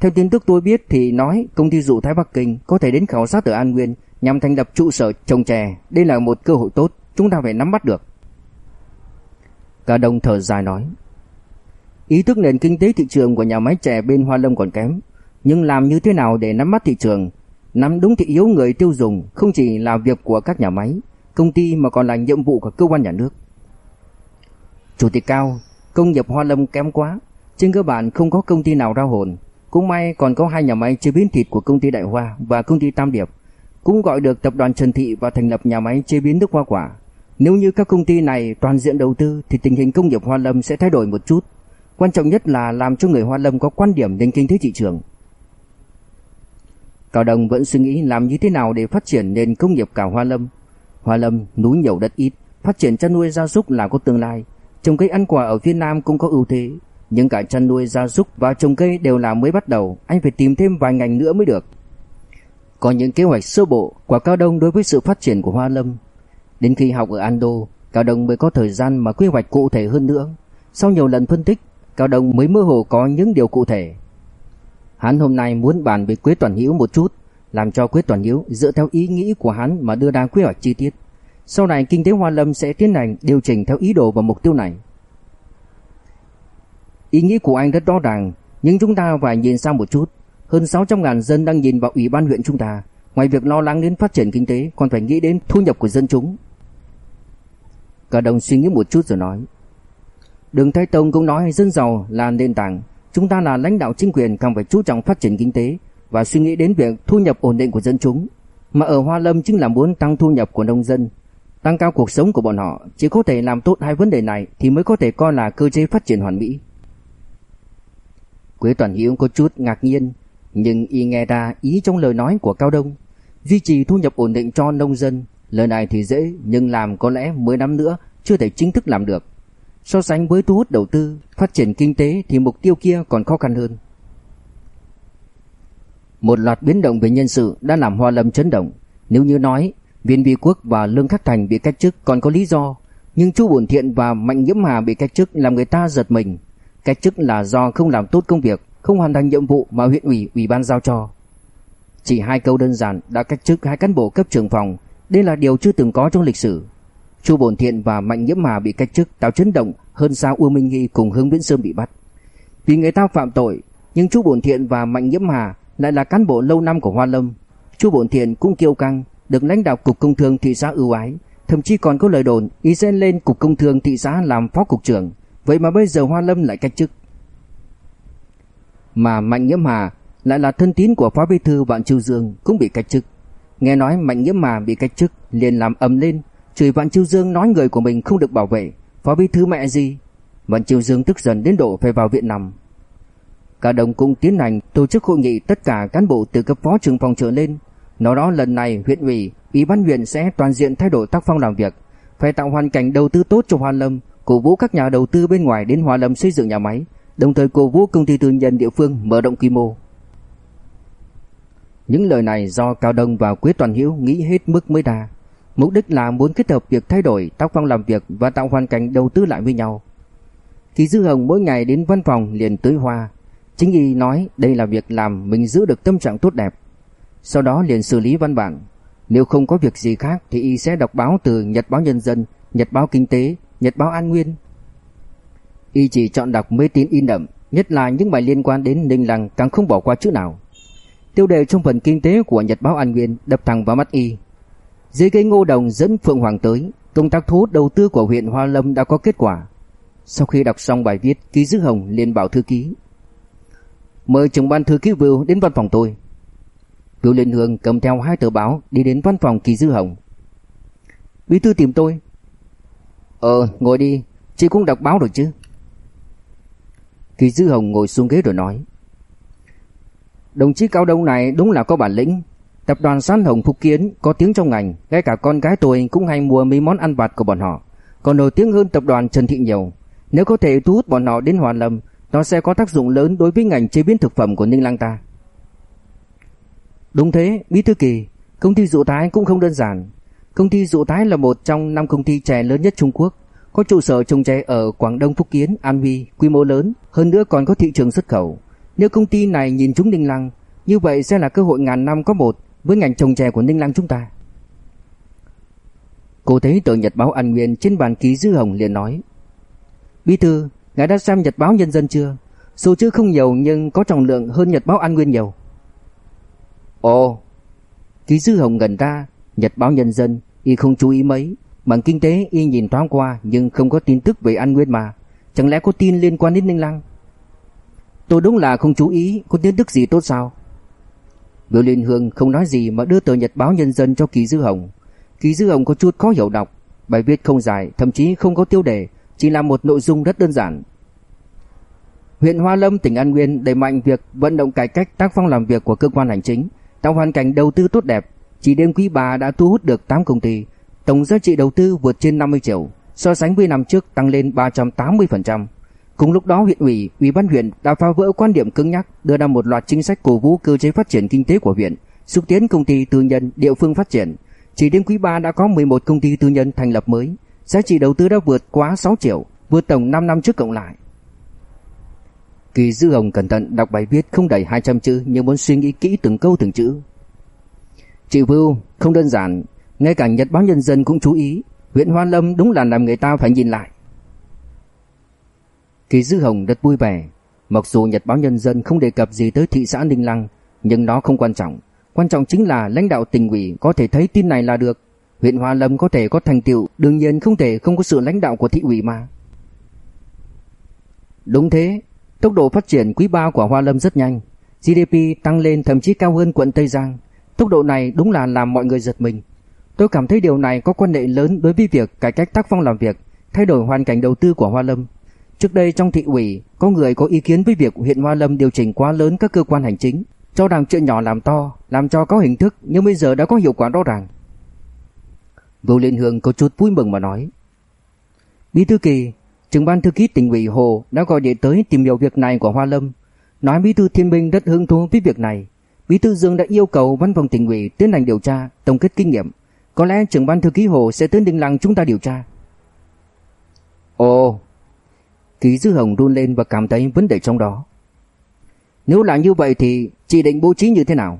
Theo tin tức tôi biết thì nói công ty dụ Thái Bắc Kinh có thể đến khảo sát ở An Nguyên nhằm thành lập trụ sở trồng chè, đây là một cơ hội tốt, chúng ta phải nắm bắt được. Cả đồng thở dài nói. Ý thức nền kinh tế thị trường của nhà máy chè bên Hoa Lâm còn kém, nhưng làm như thế nào để nắm bắt thị trường, nắm đúng thị yếu người tiêu dùng không chỉ là việc của các nhà máy, công ty mà còn là nhiệm vụ của cơ quan nhà nước. Chủ tịch Cao, công nghiệp Hoa Lâm kém quá, trên cơ bản không có công ty nào ra hồn. Cũng may còn có hai nhà máy chế biến thịt của công ty Đại Hoa và công ty Tam Điệp, cũng gọi được tập đoàn Trần Thị và thành lập nhà máy chế biến nước hoa quả. Nếu như các công ty này toàn diện đầu tư thì tình hình công nghiệp Hoa Lâm sẽ thay đổi một chút. Quan trọng nhất là làm cho người Hoa Lâm có quan điểm đến kinh tế thị trường. Cao Đông vẫn suy nghĩ làm như thế nào để phát triển nền công nghiệp cả Hoa Lâm. Hoa Lâm núi nhiều đất ít, phát triển chăn nuôi gia súc là có tương lai. Trồng cây ăn quả ở phía Nam cũng có ưu thế, nhưng cả chăn nuôi gia súc và trồng cây đều là mới bắt đầu, anh phải tìm thêm vài ngành nữa mới được. Có những kế hoạch sơ bộ của Cao Đông đối với sự phát triển của Hoa Lâm. Đến khi học ở Ando, Cao Đông mới có thời gian mà quy hoạch cụ thể hơn nữa. Sau nhiều lần phân tích, Cao Đông mới mơ hồ có những điều cụ thể. Hắn hôm nay muốn bàn với Quế Toàn Hiếu một chút, làm cho Quế Toàn Hiếu dựa theo ý nghĩ của hắn mà đưa ra quy hoạch chi tiết. Sau này kinh tế Hoa Lâm sẽ tiến hành điều chỉnh theo ý đồ và mục tiêu này. Ý nghĩ của anh rất rõ ràng, nhưng chúng ta phải nhìn sang một chút. Hơn 600.000 dân đang nhìn vào ủy ban huyện chúng ta, ngoài việc lo lắng đến phát triển kinh tế còn phải nghĩ đến thu nhập của dân chúng. Cả đồng suy nghĩ một chút rồi nói. Đường Thái Tông cũng nói dân giàu là nền tảng, chúng ta là lãnh đạo chính quyền càng phải chú trọng phát triển kinh tế và suy nghĩ đến việc thu nhập ổn định của dân chúng. Mà ở Hoa Lâm chính là muốn tăng thu nhập của nông dân, tăng cao cuộc sống của bọn họ, chỉ có thể làm tốt hai vấn đề này thì mới có thể coi là cơ chế phát triển hoàn mỹ. Quế Toàn Hiếu có chút ngạc nhiên, nhưng y nghe ra ý trong lời nói của Cao Đông, duy trì thu nhập ổn định cho nông dân, lời này thì dễ nhưng làm có lẽ 10 năm nữa chưa thể chính thức làm được. So sánh với thu hút đầu tư, phát triển kinh tế thì mục tiêu kia còn khó khăn hơn. Một loạt biến động về nhân sự đã làm Hoa Lâm chấn động. Nếu như nói Viên Vi Quốc và Lương Khắc Thành bị cách chức còn có lý do, nhưng Chu Bổn Thiện và Mạnh Nhiễm Hà bị cách chức làm người ta giật mình. Cách chức là do không làm tốt công việc, không hoàn thành nhiệm vụ mà huyện ủy, ủy ban giao cho. Chỉ hai câu đơn giản đã cách chức hai cán bộ cấp trưởng phòng, đây là điều chưa từng có trong lịch sử. Chu Bổn Thiện và Mạnh Nhiễm Hà bị cách chức tạo chấn động hơn sao Uông Minh Nghi cùng Hướng Viễn Sơn bị bắt. Vì người ta phạm tội, nhưng Chu Bổn Thiện và Mạnh Nhiễm Hà lại là cán bộ lâu năm của Hoa Lâm. Chu Bổn Thiện cũng kiêu căng, được lãnh đạo cục công thương thị xã ưu ái, thậm chí còn có lời đồn ý sẽ lên cục công thương thị xã làm phó cục trưởng, vậy mà bây giờ Hoa Lâm lại cách chức. Mà Mạnh Nhiễm Hà lại là thân tín của phó bí thư Vạn Châu Dương cũng bị cách chức. Nghe nói Mạnh Nhiễm Hà bị cách chức, liền làm ầm lên, chửi Vạn Chiêu Dương nói người của mình không được bảo vệ, phó bí thư mẹ gì? Vạn Chiêu Dương tức giận đến độ phải vào viện nằm. Cả đồng cũng tiến hành tổ chức hội nghị tất cả cán bộ từ cấp phó trưởng phòng trở lên. Nói đó lần này huyện ủy, ủy ban huyện sẽ toàn diện thay đổi tác phong làm việc, phải tạo hoàn cảnh đầu tư tốt cho Hoa Lâm, cổ vũ các nhà đầu tư bên ngoài đến Hoa Lâm xây dựng nhà máy, đồng thời cổ vũ công ty tư nhân địa phương mở rộng quy mô. Những lời này do Cao Đông và Quế Toàn Hiếu nghĩ hết mức mới ra. Mục đích là muốn kết hợp việc thay đổi tác phong làm việc và tạo hoàn cảnh đầu tư lại với nhau. Kỳ Dư Hồng mỗi ngày đến văn phòng liền tưới hoa. Chính y nói đây là việc làm mình giữ được tâm trạng tốt đẹp. Sau đó liền xử lý văn bản. Nếu không có việc gì khác thì y sẽ đọc báo từ Nhật báo Nhân dân, Nhật báo Kinh tế, Nhật báo An Nguyên, Y chỉ chọn đọc mấy tin in đậm, nhất là những bài liên quan đến Ninh Lăng càng không bỏ qua chữ nào. Tiêu đề trong phần kinh tế của Nhật báo An Nguyên đập thẳng vào mắt Y. Dưới cây ngô đồng dẫn Phượng Hoàng tới, công tác thu hút đầu tư của huyện Hoa Lâm đã có kết quả. Sau khi đọc xong bài viết, Ký Dư Hồng liền bảo thư ký. Mời trưởng ban thư ký Vưu đến văn phòng tôi. Vưu Liên Hương cầm theo hai tờ báo đi đến văn phòng Kỳ Dư Hồng. Bí thư tìm tôi. Ờ, ngồi đi, chị cũng đọc báo rồi chứ. Kỳ Dư Hồng ngồi xuống ghế rồi nói. Đồng chí Cao Đông này đúng là có bản lĩnh. Tập đoàn San Hồng Phúc Kiến có tiếng trong ngành, ngay cả con gái tôi cũng hay mua mấy món ăn vặt của bọn họ. Còn nổi tiếng hơn tập đoàn Trần Thị nhiều. Nếu có thể thu hút bọn họ đến Hòa Lâm, nó sẽ có tác dụng lớn đối với ngành chế biến thực phẩm của Ninh Lăng ta. Đúng thế, Bí Thư Kỳ, công ty Dụ Thái cũng không đơn giản. Công ty Dụ Thái là một trong năm công ty chè lớn nhất Trung Quốc, có trụ sở trồng chè ở Quảng Đông Phúc Kiến, An Huy, quy mô lớn, hơn nữa còn có thị trường xuất khẩu. Nếu công ty này nhìn chúng Ninh Lăng, như vậy sẽ là cơ hội ngàn năm có một với ngành trồng chè của Ninh Lăng chúng ta. Cô thấy tờ nhật báo An Nguyên trên bàn ký dư hồng liền nói: "Bí thư, ngài đã xem nhật báo Nhân dân chưa? Số chữ không nhiều nhưng có trọng lượng hơn nhật báo An Nguyên nhiều." Ồ, ký dư hồng gần ra, nhật báo Nhân dân y không chú ý mấy, bằng kinh tế y nhìn thoáng qua nhưng không có tin tức về An Nguyên mà, chẳng lẽ có tin liên quan đến Ninh Lăng? Tôi đúng là không chú ý Có tin tức gì tốt sao Biểu Liên Hương không nói gì mà đưa tờ nhật báo nhân dân cho Kỳ Dư Hồng Kỳ Dư Hồng có chút khó hiểu đọc Bài viết không dài Thậm chí không có tiêu đề Chỉ là một nội dung rất đơn giản Huyện Hoa Lâm tỉnh An Nguyên đẩy mạnh việc vận động cải cách tác phong làm việc của cơ quan hành chính, tạo hoàn cảnh đầu tư tốt đẹp. Chỉ đêm quý bà đã thu hút được 8 công ty, tổng giá trị đầu tư vượt trên 50 triệu, so sánh với năm trước tăng lên 380%. Cùng lúc đó huyện ủy, ủy ban huyện đã phá vỡ quan điểm cứng nhắc, đưa ra một loạt chính sách cổ vũ cơ chế phát triển kinh tế của huyện, xúc tiến công ty tư nhân địa phương phát triển. Chỉ đến quý 3 đã có 11 công ty tư nhân thành lập mới, giá trị đầu tư đã vượt quá 6 triệu, vượt tổng 5 năm trước cộng lại. Kỳ Dư Hồng cẩn thận đọc bài viết không đầy 200 chữ nhưng muốn suy nghĩ kỹ từng câu từng chữ. Chị Vưu, không đơn giản, ngay cả Nhật báo Nhân dân cũng chú ý, huyện Hoa Lâm đúng là làm người ta phải nhìn lại. Kỳ Dư Hồng rất vui vẻ, mặc dù Nhật báo Nhân dân không đề cập gì tới thị xã Ninh Lăng, nhưng nó không quan trọng, quan trọng chính là lãnh đạo tỉnh ủy có thể thấy tin này là được, huyện Hoa Lâm có thể có thành tựu, đương nhiên không thể không có sự lãnh đạo của thị ủy mà. Đúng thế, tốc độ phát triển quý 3 của Hoa Lâm rất nhanh, GDP tăng lên thậm chí cao hơn quận Tây Giang, tốc độ này đúng là làm mọi người giật mình. Tôi cảm thấy điều này có quan hệ lớn đối với việc cải cách tác phong làm việc, thay đổi hoàn cảnh đầu tư của Hoa Lâm. Trước đây trong thị ủy có người có ý kiến với việc huyện Hoa Lâm điều chỉnh quá lớn các cơ quan hành chính, cho rằng chuyện nhỏ làm to, làm cho có hình thức nhưng bây giờ đã có hiệu quả rõ ràng. Vô Liên Hương có chút vui mừng mà nói. Bí thư kỳ, trưởng ban thư ký tỉnh ủy Hồ đã gọi điện tới tìm hiểu việc này của Hoa Lâm, nói bí thư Thiên Minh rất hứng thú với việc này. Bí thư Dương đã yêu cầu văn phòng tỉnh ủy tiến hành điều tra, tổng kết kinh nghiệm. Có lẽ trưởng ban thư ký Hồ sẽ tới Đinh Lăng chúng ta điều tra. Ồ, Ký Dư Hồng run lên và cảm thấy vấn đề trong đó. Nếu là như vậy thì chị định bố trí như thế nào?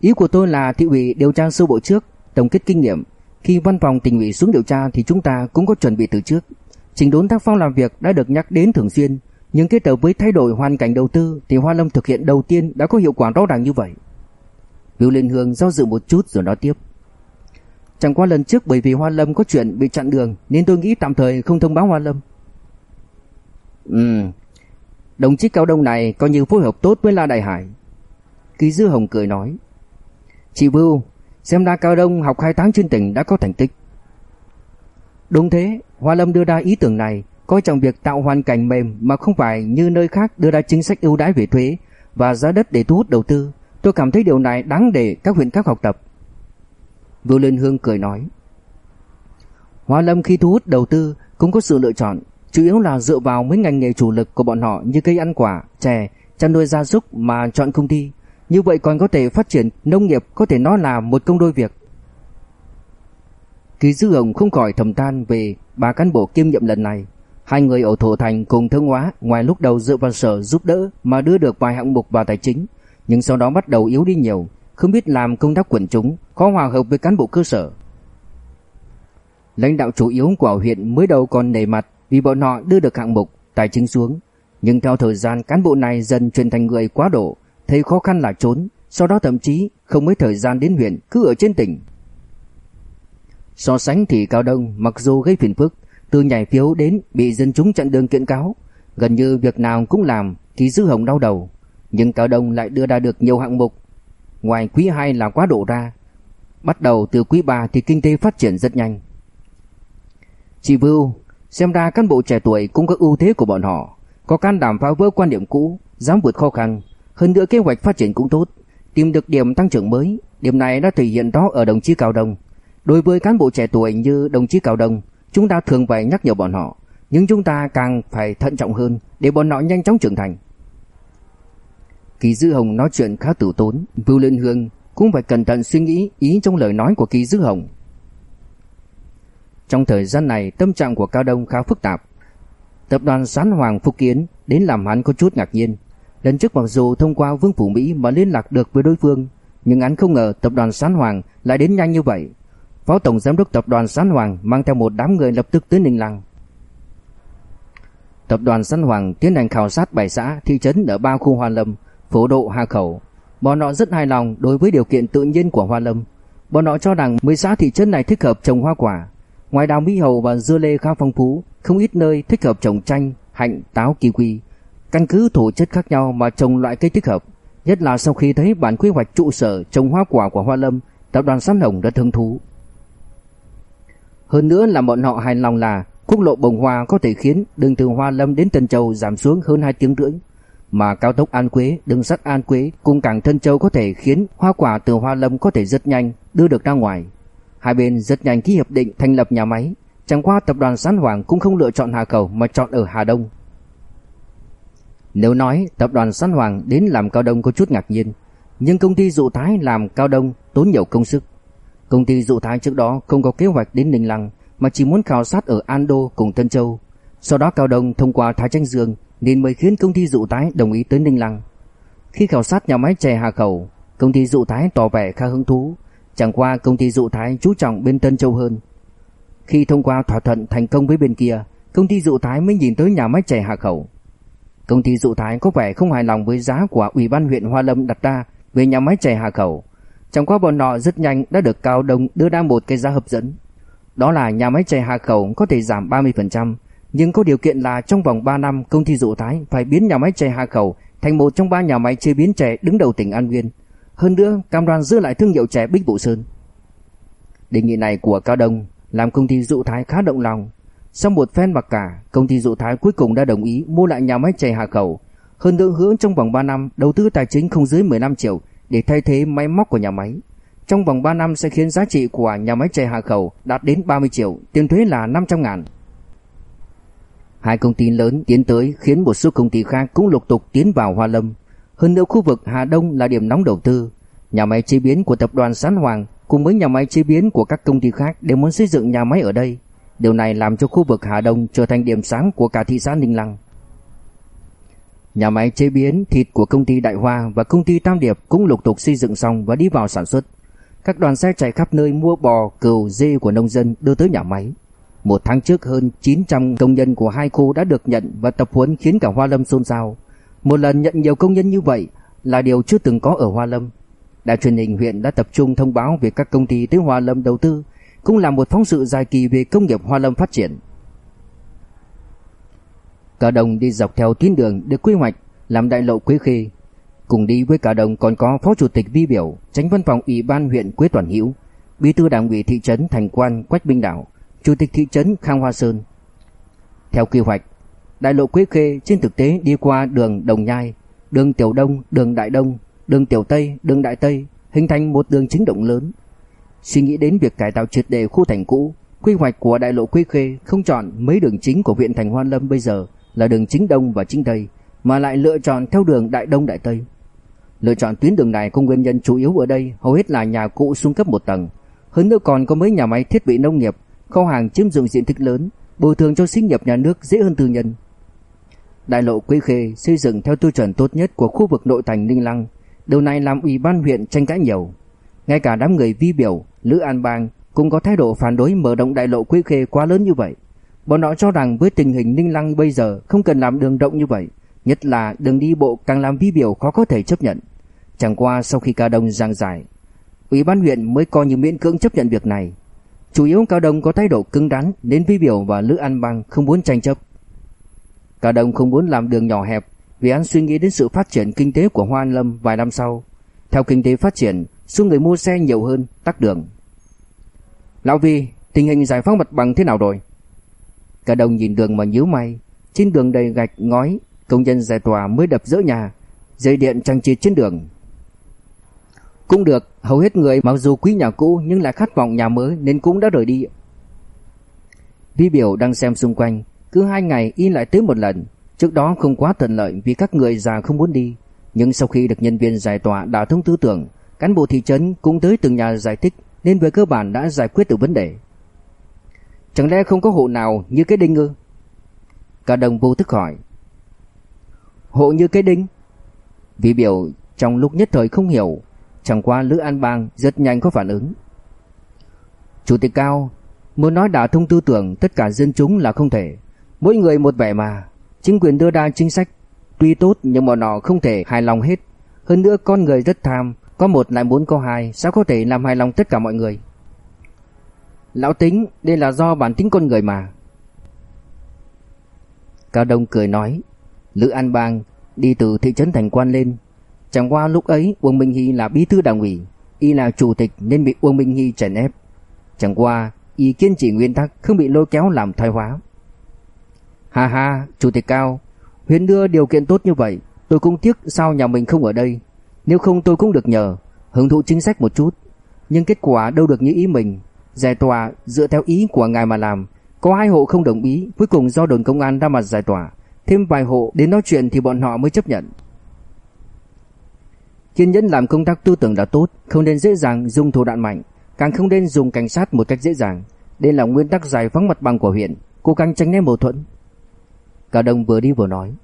Ý của tôi là thị ủy điều tra sơ bộ trước, tổng kết kinh nghiệm. Khi văn phòng tỉnh ủy xuống điều tra thì chúng ta cũng có chuẩn bị từ trước. Trình đốn tác phong làm việc đã được nhắc đến thường xuyên, nhưng kết hợp với thay đổi hoàn cảnh đầu tư thì Hoa Lâm thực hiện đầu tiên đã có hiệu quả rõ ràng như vậy. Viu Liên Hương do dự một chút rồi nói tiếp. Chẳng qua lần trước bởi vì Hoa Lâm có chuyện bị chặn đường nên tôi nghĩ tạm thời không thông báo Hoa Lâm. Ừ, đồng chí Cao Đông này coi như phối hợp tốt với La Đại Hải. Ký Dư Hồng cười nói. Chị Vưu, xem ra Cao Đông học 2 tháng trên tỉnh đã có thành tích. Đúng thế, Hoa Lâm đưa ra ý tưởng này coi trọng việc tạo hoàn cảnh mềm mà không phải như nơi khác đưa ra chính sách ưu đãi về thuế và giá đất để thu hút đầu tư. Tôi cảm thấy điều này đáng để các huyện khác học tập. Vô Liên Hương cười nói. Hoa Lâm khi thu hút đầu tư cũng có sự lựa chọn, chủ yếu là dựa vào mấy ngành nghề chủ lực của bọn họ như cây ăn quả, chè, chăn nuôi gia súc mà chọn công ty. Như vậy còn có thể phát triển nông nghiệp có thể nói là một công đôi việc. Kỳ Dư Hồng không khỏi thầm than về ba cán bộ kiêm nhiệm lần này. Hai người ở Thổ Thành cùng Thương Hóa ngoài lúc đầu dựa vào sở giúp đỡ mà đưa được vài hạng mục vào tài chính, nhưng sau đó bắt đầu yếu đi nhiều, không biết làm công tác quần chúng, khó hòa hợp với cán bộ cơ sở. Lãnh đạo chủ yếu của huyện mới đầu còn nề mặt vì bọn họ đưa được hạng mục tài chính xuống, nhưng theo thời gian cán bộ này dần chuyển thành người quá độ, thấy khó khăn là trốn, sau đó thậm chí không mấy thời gian đến huyện cứ ở trên tỉnh. So sánh thì Cao Đông mặc dù gây phiền phức, từ nhảy phiếu đến bị dân chúng chặn đường kiện cáo, gần như việc nào cũng làm thì Dư Hồng đau đầu. nhưng Cao Đông lại đưa ra được nhiều hạng mục. Ngoài quý 2 là quá độ ra, bắt đầu từ quý 3 thì kinh tế phát triển rất nhanh. Chị Vưu, xem ra cán bộ trẻ tuổi cũng có ưu thế của bọn họ, có can đảm phá vỡ quan điểm cũ, dám vượt khó khăn, hơn nữa kế hoạch phát triển cũng tốt, tìm được điểm tăng trưởng mới, điểm này đã thể hiện rõ ở đồng chí Cao Đông. Đối với cán bộ trẻ tuổi như đồng chí Cao Đông, chúng ta thường phải nhắc nhở bọn họ, nhưng chúng ta càng phải thận trọng hơn để bọn họ nhanh chóng trưởng thành. Kỳ Dư Hồng nói chuyện khá tử tốn, Vưu Liên Hương cũng phải cẩn thận suy nghĩ ý trong lời nói của Kỳ Dư Hồng. Trong thời gian này, tâm trạng của Cao Đông khá phức tạp. Tập đoàn Sán Hoàng Phúc Kiến đến làm hắn có chút ngạc nhiên. Lần trước mặc dù thông qua Vương Phủ Mỹ mà liên lạc được với đối phương, nhưng hắn không ngờ tập đoàn Sán Hoàng lại đến nhanh như vậy. Phó tổng giám đốc tập đoàn Sán Hoàng mang theo một đám người lập tức tới Ninh Lăng. Tập đoàn Sán Hoàng tiến hành khảo sát bảy xã, thị trấn ở ba khu Hoa Lâm, phố Độ, Hà Khẩu. Bọn họ rất hài lòng đối với điều kiện tự nhiên của Hoa Lâm. Bọn họ cho rằng 10 xã thị trấn này thích hợp trồng hoa quả. Ngoài đào mỹ hầu và dưa lê khá phong phú, không ít nơi thích hợp trồng chanh, hạnh, táo, kiwi. Căn cứ thổ chất khác nhau mà trồng loại cây thích hợp. Nhất là sau khi thấy bản quy hoạch trụ sở trồng hoa quả của Hoa Lâm, tập đoàn Sán Hồng đã hứng thú. Hơn nữa là bọn họ hài lòng là quốc lộ Bồng Hoa có thể khiến đường từ Hoa Lâm đến Tân Châu giảm xuống hơn 2 tiếng rưỡi, mà cao tốc An Quế, đường sắt An Quế cùng cảng Thân Châu có thể khiến hoa quả từ Hoa Lâm có thể rất nhanh đưa được ra ngoài. Hai bên rất nhanh ký hiệp định thành lập nhà máy, chẳng qua tập đoàn Sán Hoàng cũng không lựa chọn Hà Cầu mà chọn ở Hà Đông. Nếu nói tập đoàn Sán Hoàng đến làm Cao Đông có chút ngạc nhiên, nhưng công ty dụ thái làm Cao Đông tốn nhiều công sức. Công ty dụ thái trước đó không có kế hoạch đến Ninh Lăng mà chỉ muốn khảo sát ở An Đô cùng Tân Châu. Sau đó Cao Đông thông qua Thái Tranh Dương nên mới khiến công ty dụ thái đồng ý tới Ninh Lăng. Khi khảo sát nhà máy chè Hà Khẩu, công ty dụ thái tỏ vẻ khá hứng thú, chẳng qua công ty dụ thái chú trọng bên Tân Châu hơn. Khi thông qua thỏa thuận thành công với bên kia, công ty dụ thái mới nhìn tới nhà máy chè Hà Khẩu. Công ty dụ thái có vẻ không hài lòng với giá của Ủy ban huyện Hoa Lâm đặt ra về nhà máy chè Hà Khẩu. Chẳng qua bọn họ rất nhanh đã được Cao Đông đưa ra một cái giá hấp dẫn. Đó là nhà máy chè Hà Khẩu có thể giảm 30%, nhưng có điều kiện là trong vòng 3 năm công ty dụ thái phải biến nhà máy chè Hà Khẩu thành một trong ba nhà máy chế biến chè đứng đầu tỉnh An Nguyên. Hơn nữa, cam đoan giữ lại thương hiệu chè Bích Vũ Sơn. Đề nghị này của Cao Đông làm công ty dụ thái khá động lòng. Sau một phen mặc cả, công ty dụ thái cuối cùng đã đồng ý mua lại nhà máy chè Hà Khẩu. Hơn nữa hứa trong vòng 3 năm đầu tư tài chính không dưới 15 triệu để thay thế máy móc của nhà máy. Trong vòng 3 năm sẽ khiến giá trị của nhà máy chè Hà Khẩu đạt đến 30 triệu, tiền thuế là 500 ngàn. Hai công ty lớn tiến tới khiến một số công ty khác cũng lục tục tiến vào Hoa Lâm. Hơn nữa khu vực Hà Đông là điểm nóng đầu tư. Nhà máy chế biến của tập đoàn Sán Hoàng cùng với nhà máy chế biến của các công ty khác đều muốn xây dựng nhà máy ở đây. Điều này làm cho khu vực Hà Đông trở thành điểm sáng của cả thị xã Ninh Lăng. Nhà máy chế biến thịt của công ty Đại Hoa và công ty Tam Điệp cũng lục tục xây dựng xong và đi vào sản xuất. Các đoàn xe chạy khắp nơi mua bò, cừu, dê của nông dân đưa tới nhà máy. Một tháng trước hơn 900 công nhân của hai khu đã được nhận và tập huấn khiến cả Hoa Lâm xôn xao. Một lần nhận nhiều công nhân như vậy là điều chưa từng có ở Hoa Lâm. Đài truyền hình huyện đã tập trung thông báo về các công ty tới Hoa Lâm đầu tư, cũng là một phóng sự dài kỳ về công nghiệp Hoa Lâm phát triển. Cả đồng đi dọc theo tuyến đường được quy hoạch làm đại lộ Quế Khê. Cùng đi với cả đồng còn có Phó Chủ tịch Vi Biểu, Tránh Văn phòng Ủy ban huyện Quế Toàn Hữu, Bí thư Đảng ủy thị trấn Thành Quan Quách Minh Đảo, Chủ tịch thị trấn Khang Hoa Sơn. Theo quy hoạch, đại lộ Quế Khê trên thực tế đi qua đường Đồng Nhai, đường Tiểu Đông, đường Đại Đông, đường Tiểu Tây, đường Đại Tây, hình thành một đường chính động lớn. Suy nghĩ đến việc cải tạo triệt đề khu thành cũ, quy hoạch của đại lộ Quế Khê không chọn mấy đường chính của huyện thành Hoa Lâm bây giờ là đường chính Đông và chính Tây, mà lại lựa chọn theo đường Đại Đông Đại Tây. Lựa chọn tuyến đường này có nguyên nhân chủ yếu ở đây hầu hết là nhà cũ xuống cấp một tầng, hơn nữa còn có mấy nhà máy thiết bị nông nghiệp, kho hàng chiếm dụng diện tích lớn, bồi thường cho xí nghiệp nhà nước dễ hơn tư nhân. Đại lộ Quế Khê xây dựng theo tiêu chuẩn tốt nhất của khu vực nội thành Ninh Lăng, điều này làm ủy ban huyện tranh cãi nhiều. Ngay cả đám người vi biểu, Lữ An Bang cũng có thái độ phản đối mở rộng đại lộ Quế Khê quá lớn như vậy. Bọn họ cho rằng với tình hình Ninh Lăng bây giờ không cần làm đường rộng như vậy, nhất là đường đi bộ càng làm vi biểu khó có thể chấp nhận. Chẳng qua sau khi Cao Đông giảng giải, ủy ban huyện mới coi như miễn cưỡng chấp nhận việc này. Chủ yếu Cao Đông có thái độ cứng rắn đến vi biểu và Lữ An Bang không muốn tranh chấp. Cao Đông không muốn làm đường nhỏ hẹp, vì anh suy nghĩ đến sự phát triển kinh tế của Hoa Lâm vài năm sau. Theo kinh tế phát triển, số người mua xe nhiều hơn, tắc đường. Lão Vi, tình hình giải phóng mặt bằng thế nào rồi? Cả đồng nhìn đường mà nhíu mày, trên đường đầy gạch ngói, công nhân giải tòa mới đập dỡ nhà, dây điện trang trí trên đường. Cũng được, hầu hết người mặc dù quý nhà cũ nhưng lại khát vọng nhà mới nên cũng đã rời đi. Vi biểu đang xem xung quanh, cứ hai ngày y lại tới một lần. Trước đó không quá thuận lợi vì các người già không muốn đi. Nhưng sau khi được nhân viên giải tỏa đả thông tư tưởng, cán bộ thị trấn cũng tới từng nhà giải thích nên về cơ bản đã giải quyết được vấn đề. Chẳng lẽ không có hộ nào như cái đinh ư? Cả đồng vô thức hỏi. Hộ như cái đinh? vi biểu trong lúc nhất thời không hiểu, chẳng qua Lữ An Bang rất nhanh có phản ứng. Chủ tịch Cao muốn nói đả thông tư tưởng tất cả dân chúng là không thể. Mỗi người một vẻ mà, chính quyền đưa ra chính sách tuy tốt nhưng bọn họ không thể hài lòng hết. Hơn nữa con người rất tham, có một lại muốn có hai, sao có thể làm hài lòng tất cả mọi người? Lão tính, đây là do bản tính con người mà. Cao Đông cười nói, Lữ An Bang đi từ thị trấn thành quan lên. Chẳng qua lúc ấy Uông Minh Hy là bí thư đảng ủy, y là chủ tịch nên bị Uông Minh Hy chèn ép. Chẳng qua y kiên trì nguyên tắc không bị lôi kéo làm thoái hóa. Ha ha, chủ tịch Cao, Huyền đưa điều kiện tốt như vậy, tôi cũng tiếc sao nhà mình không ở đây. Nếu không tôi cũng được nhờ, hưởng thụ chính sách một chút. Nhưng kết quả đâu được như ý mình. Giải tòa dựa theo ý của ngài mà làm. Có hai hộ không đồng ý, cuối cùng do đồn công an ra mặt giải tòa. Thêm vài hộ đến nói chuyện thì bọn họ mới chấp nhận. Kiên nhẫn làm công tác tư tưởng đã tốt, không nên dễ dàng dùng thủ đoạn mạnh, càng không nên dùng cảnh sát một cách dễ dàng. Đây là nguyên tắc giải phóng mặt bằng của huyện, cố gắng tránh né mâu thuẫn. Cả đồng vừa đi vừa nói.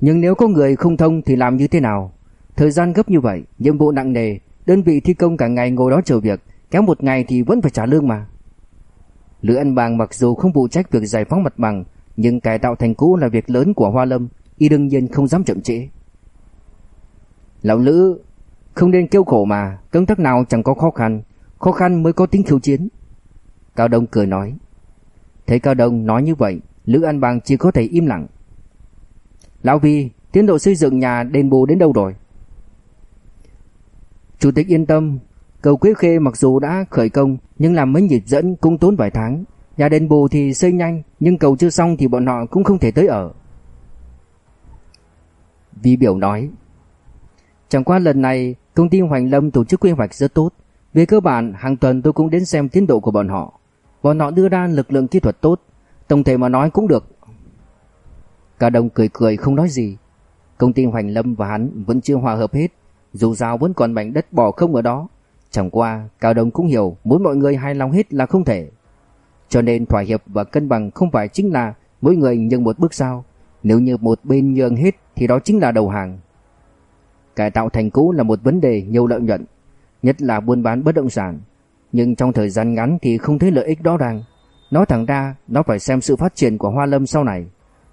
Nhưng nếu có người không thông thì làm như thế nào? Thời gian gấp như vậy, nhiệm vụ nặng nề, đơn vị thi công cả ngày ngồi đó chờ việc, kéo một ngày thì vẫn phải trả lương mà. Lữ Anh Bàng mặc dù không phụ trách việc giải phóng mặt bằng, nhưng cải tạo thành cũ là việc lớn của Hoa Lâm, y đương nhiên không dám chậm trễ. Lão Lữ, không nên kêu khổ mà, công tác nào chẳng có khó khăn, khó khăn mới có tính khiêu chiến. Cao Đông cười nói. Thấy Cao Đông nói như vậy, Lữ An bằng chỉ có thể im lặng. Lão Vi, tiến độ xây dựng nhà đền bù đến đâu rồi? Chủ tịch yên tâm, cầu Quế Khê mặc dù đã khởi công nhưng làm mấy nhịp dẫn cũng tốn vài tháng. Nhà đền bù thì xây nhanh nhưng cầu chưa xong thì bọn họ cũng không thể tới ở. Vi biểu nói. Chẳng qua lần này công ty Hoành Lâm tổ chức quy hoạch rất tốt. Về cơ bản hàng tuần tôi cũng đến xem tiến độ của bọn họ. Bọn họ đưa ra lực lượng kỹ thuật tốt. Tổng thể mà nói cũng được. Cả đồng cười cười không nói gì. Công ty Hoành Lâm và hắn vẫn chưa hòa hợp hết. Dù sao vẫn còn mảnh đất bỏ không ở đó. Chẳng qua, Cao Đông cũng hiểu muốn mọi người hài lòng hết là không thể. Cho nên thỏa hiệp và cân bằng không phải chính là mỗi người nhường một bước sao. Nếu như một bên nhường hết thì đó chính là đầu hàng. Cải tạo thành cũ là một vấn đề nhiều lợi nhuận, nhất là buôn bán bất động sản. Nhưng trong thời gian ngắn thì không thấy lợi ích đó ràng. Nói thẳng ra, nó phải xem sự phát triển của Hoa Lâm sau này.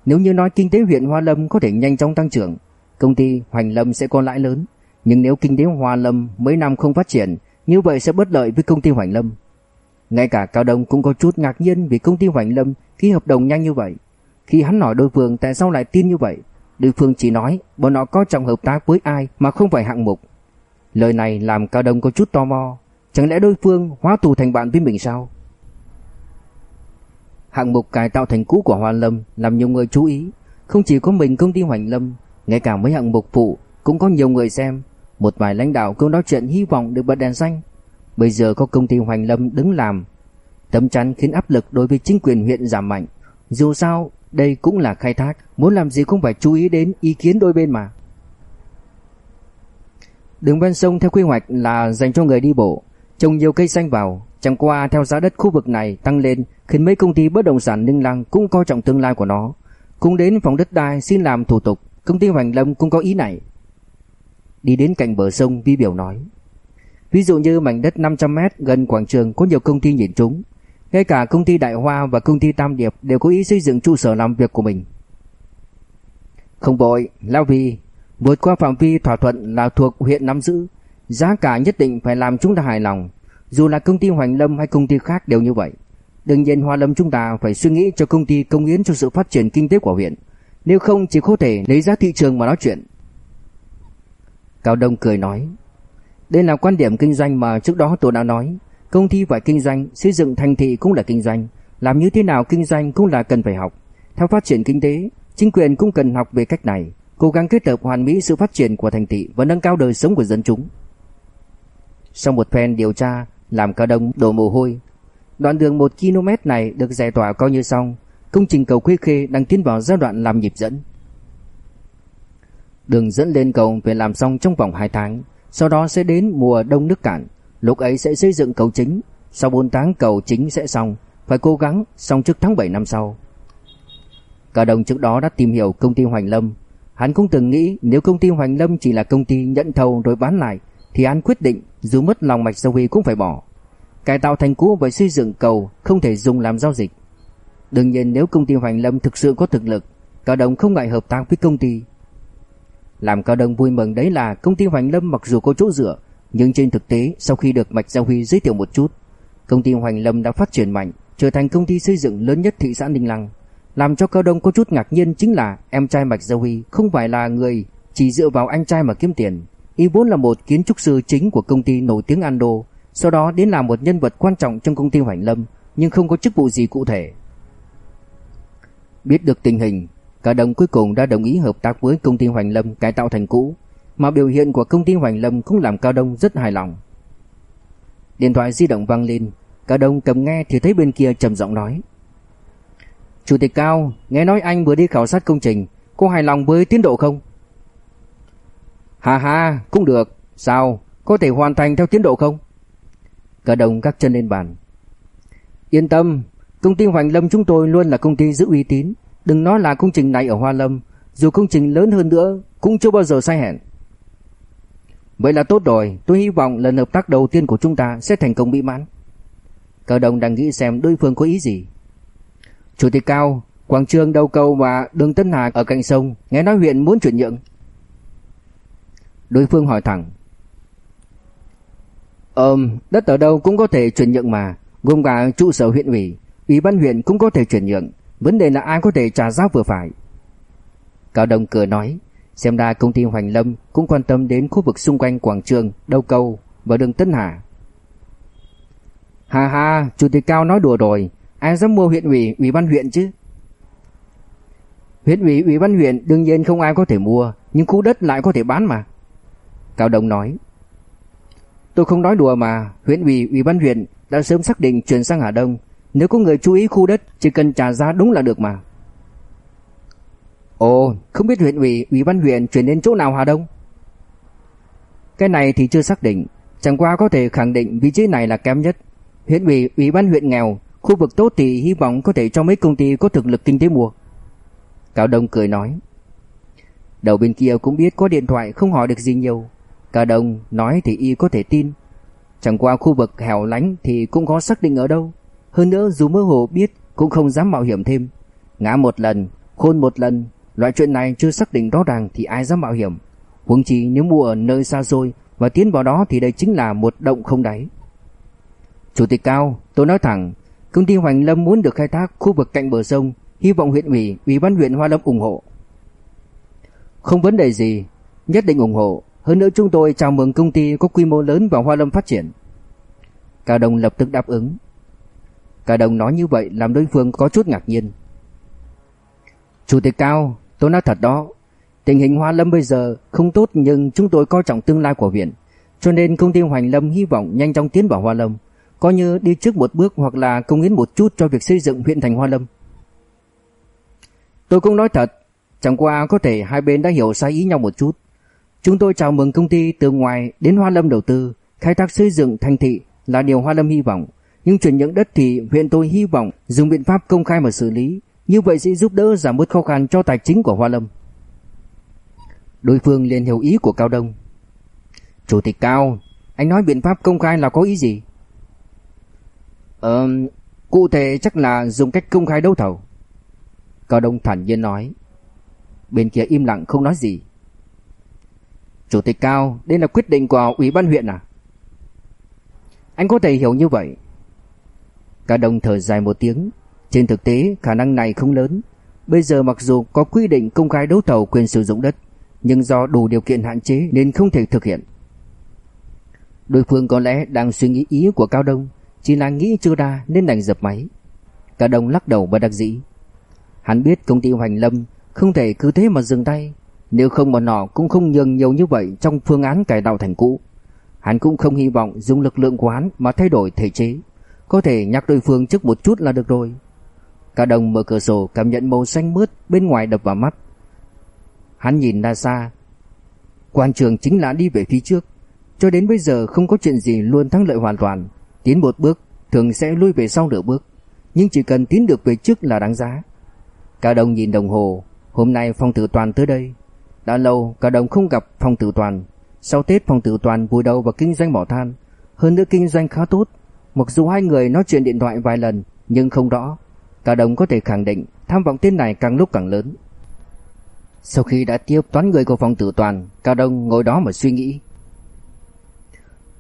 Nếu như nói kinh tế huyện Hoa Lâm có thể nhanh chóng tăng trưởng, công ty Hoành Lâm sẽ có lãi lớn. Nhưng nếu kinh tế Hoa Lâm mấy năm không phát triển, như vậy sẽ bất lợi với công ty Hoành Lâm. Ngay cả Cao Đông cũng có chút ngạc nhiên vì công ty Hoành Lâm ký hợp đồng nhanh như vậy. Khi hắn hỏi đối phương tại sao lại tin như vậy, đối phương chỉ nói bọn họ có trọng hợp tác với ai mà không phải hạng mục. Lời này làm Cao Đông có chút tò mò, chẳng lẽ đối phương hóa tù thành bạn với mình sao? Hạng mục cải tạo thành cũ của Hoa Lâm làm nhiều người chú ý, không chỉ có mình công ty Hoành Lâm, ngay cả mấy hạng mục phụ cũng có nhiều người xem, một vài lãnh đạo cũng nói chuyện hy vọng được bật đèn xanh. Bây giờ có công ty Hoành Lâm đứng làm, tấm chắn khiến áp lực đối với chính quyền huyện giảm mạnh. Dù sao, đây cũng là khai thác, muốn làm gì cũng phải chú ý đến ý kiến đôi bên mà. Đường ven sông theo quy hoạch là dành cho người đi bộ, trồng nhiều cây xanh vào, chẳng qua theo giá đất khu vực này tăng lên khiến mấy công ty bất động sản Ninh Lăng cũng coi trọng tương lai của nó. Cũng đến phòng đất đai xin làm thủ tục, công ty Hoành Lâm cũng có ý này. Đi đến cạnh bờ sông, Vi biểu nói. Ví dụ như mảnh đất 500m gần quảng trường có nhiều công ty nhìn trúng. Ngay cả công ty Đại Hoa và công ty Tam Điệp đều có ý xây dựng trụ sở làm việc của mình. Không vội, Lao Vi, vượt qua phạm vi thỏa thuận là thuộc huyện nắm giữ. Giá cả nhất định phải làm chúng ta hài lòng. Dù là công ty Hoành Lâm hay công ty khác đều như vậy. Đương nhiên Hoa Lâm chúng ta phải suy nghĩ cho công ty công hiến cho sự phát triển kinh tế của huyện. Nếu không chỉ có thể lấy giá thị trường mà nói chuyện. Cao Đông cười nói. Đây là quan điểm kinh doanh mà trước đó tôi đã nói. Công ty phải kinh doanh, xây dựng thành thị cũng là kinh doanh. Làm như thế nào kinh doanh cũng là cần phải học. Theo phát triển kinh tế, chính quyền cũng cần học về cách này, cố gắng kết hợp hoàn mỹ sự phát triển của thành thị và nâng cao đời sống của dân chúng. Sau một phen điều tra, làm Cao Đông đổ mồ hôi. Đoạn đường 1 km này được giải tỏa coi như xong, công trình cầu Khuê Khê đang tiến vào giai đoạn làm nhịp dẫn. Đường dẫn lên cầu phải làm xong trong vòng 2 tháng, sau đó sẽ đến mùa đông nước cạn, lúc ấy sẽ xây dựng cầu chính, sau 4 tháng cầu chính sẽ xong, phải cố gắng xong trước tháng 7 năm sau. Cả đồng trước đó đã tìm hiểu công ty Hoành Lâm, hắn cũng từng nghĩ nếu công ty Hoành Lâm chỉ là công ty nhận thầu rồi bán lại thì hắn quyết định dù mất lòng mạch sâu huy cũng phải bỏ. Cải tạo thành cũ và xây dựng cầu không thể dùng làm giao dịch. Đương nhiên nếu công ty Hoành Lâm thực sự có thực lực, Cao Đồng không ngại hợp tác với công ty. Làm Cao Đồng vui mừng đấy là công ty Hoành Lâm mặc dù có chỗ dựa, nhưng trên thực tế sau khi được Mạch Gia Huy giới thiệu một chút, công ty Hoành Lâm đã phát triển mạnh, trở thành công ty xây dựng lớn nhất thị xã Ninh Lăng. Làm cho Cao Đông có chút ngạc nhiên chính là em trai Mạch Gia Huy không phải là người chỉ dựa vào anh trai mà kiếm tiền. Y vốn là một kiến trúc sư chính của công ty nổi tiếng Ando, sau đó đến làm một nhân vật quan trọng trong công ty Hoành Lâm, nhưng không có chức vụ gì cụ thể. Biết được tình hình, cả đồng cuối cùng đã đồng ý hợp tác với công ty Hoành Lâm cải tạo thành cũ, mà biểu hiện của công ty Hoành Lâm cũng làm Cao Đông rất hài lòng. Điện thoại di động vang lên, Cao Đông cầm nghe thì thấy bên kia trầm giọng nói: "Chủ tịch Cao, nghe nói anh vừa đi khảo sát công trình, có hài lòng với tiến độ không?" Hà hà, cũng được, sao, có thể hoàn thành theo tiến độ không?" Cao Đông gác chân lên bàn. "Yên tâm, công ty Hoành Lâm chúng tôi luôn là công ty giữ uy tín, đừng nói là công trình này ở Hoa Lâm, dù công trình lớn hơn nữa cũng chưa bao giờ sai hẹn." Vậy là tốt rồi, tôi hy vọng lần hợp tác đầu tiên của chúng ta sẽ thành công mỹ mãn. Cao Đông đang nghĩ xem đối phương có ý gì. Chủ tịch Cao, quảng trường đầu cầu và đường Tân Hà ở cạnh sông, nghe nói huyện muốn chuyển nhượng. Đối phương hỏi thẳng. Ờm, đất ở đâu cũng có thể chuyển nhượng mà, gồm cả trụ sở huyện ủy, ủy ban huyện cũng có thể chuyển nhượng, vấn đề là ai có thể trả giá vừa phải. Cao Đông cười nói, xem ra công ty Hoành Lâm cũng quan tâm đến khu vực xung quanh quảng trường, đầu cầu và đường Tân Hà. Hà hà, chủ tịch Cao nói đùa rồi, ai dám mua huyện ủy, ủy ban huyện chứ? Huyện ủy, ủy ban huyện đương nhiên không ai có thể mua, nhưng khu đất lại có thể bán mà. Cao Đông nói. Tôi không nói đùa mà, huyện ủy, ủy ban huyện đã sớm xác định chuyển sang Hà Đông. Nếu có người chú ý khu đất, chỉ cần trả giá đúng là được mà. Ồ, không biết huyện ủy, ủy ban huyện chuyển đến chỗ nào Hà Đông? Cái này thì chưa xác định, chẳng qua có thể khẳng định vị trí này là kém nhất. Huyện ủy, ủy ban huyện nghèo, khu vực tốt thì hy vọng có thể cho mấy công ty có thực lực kinh tế mua. Cao Đông cười nói. Đầu bên kia cũng biết có điện thoại không hỏi được gì nhiều. Cao Đông nói thì y có thể tin. Chẳng qua khu vực hẻo lánh thì cũng có xác định ở đâu. Hơn nữa dù mơ hồ biết cũng không dám mạo hiểm thêm. Ngã một lần, khôn một lần, loại chuyện này chưa xác định rõ ràng thì ai dám mạo hiểm. Huống chi nếu mua ở nơi xa xôi và tiến vào đó thì đây chính là một động không đáy. Chủ tịch Cao, tôi nói thẳng, công ty Hoành Lâm muốn được khai thác khu vực cạnh bờ sông, hy vọng huyện ủy, ủy ban huyện Hoa Lâm ủng hộ. Không vấn đề gì, nhất định ủng hộ, hơn nữa chúng tôi chào mừng công ty có quy mô lớn vào Hoa Lâm phát triển. Cao đồng lập tức đáp ứng. Cao đồng nói như vậy làm đối phương có chút ngạc nhiên. Chủ tịch Cao, tôi nói thật đó, tình hình Hoa Lâm bây giờ không tốt nhưng chúng tôi coi trọng tương lai của huyện, cho nên công ty Hoành Lâm hy vọng nhanh chóng tiến vào Hoa Lâm coi như đi trước một bước hoặc là công hiến một chút cho việc xây dựng huyện thành Hoa Lâm. Tôi cũng nói thật, chẳng qua có thể hai bên đã hiểu sai ý nhau một chút. Chúng tôi chào mừng công ty từ ngoài đến Hoa Lâm đầu tư, khai thác xây dựng thành thị là điều Hoa Lâm hy vọng. Nhưng chuyển nhượng đất thì huyện tôi hy vọng dùng biện pháp công khai mà xử lý, như vậy sẽ giúp đỡ giảm bớt khó khăn cho tài chính của Hoa Lâm. Đối phương liền hiểu ý của Cao Đông. Chủ tịch Cao, anh nói biện pháp công khai là có ý gì? Ờ, cụ thể chắc là dùng cách công khai đấu thầu. Cao Đông thản nhiên nói. Bên kia im lặng không nói gì. Chủ tịch Cao, đây là quyết định của Ủy ban huyện à? Anh có thể hiểu như vậy. Cao Đông thở dài một tiếng. Trên thực tế khả năng này không lớn. Bây giờ mặc dù có quy định công khai đấu thầu quyền sử dụng đất, nhưng do đủ điều kiện hạn chế nên không thể thực hiện. Đối phương có lẽ đang suy nghĩ ý của Cao Đông, chỉ là nghĩ chưa ra nên đành dập máy. Cao Đông lắc đầu và đặc dĩ. Hắn biết công ty Hoành Lâm không thể cứ thế mà dừng tay, nếu không bọn nọ cũng không nhường nhiều như vậy trong phương án cải tạo thành cũ. Hắn cũng không hy vọng dùng lực lượng của hắn mà thay đổi thể chế, có thể nhắc đối phương trước một chút là được rồi. Cả đồng mở cửa sổ, cảm nhận màu xanh mướt bên ngoài đập vào mắt. Hắn nhìn ra xa. Quan trường chính là đi về phía trước. Cho đến bây giờ không có chuyện gì luôn thắng lợi hoàn toàn. Tiến một bước, thường sẽ lui về sau nửa bước. Nhưng chỉ cần tiến được về trước là đáng giá. Cả đồng nhìn đồng hồ. Hôm nay phong tử toàn tới đây. Đã lâu, cả đồng không gặp phong tử toàn. Sau Tết, phong tử toàn vùi đầu vào kinh doanh mỏ than. Hơn nữa kinh doanh khá tốt. Mặc dù hai người nói chuyện điện thoại vài lần, nhưng không rõ Cả đồng có thể khẳng định tham vọng tên này càng lúc càng lớn. Sau khi đã tiếp toán người của phòng tử toàn, Cao Đông ngồi đó mà suy nghĩ.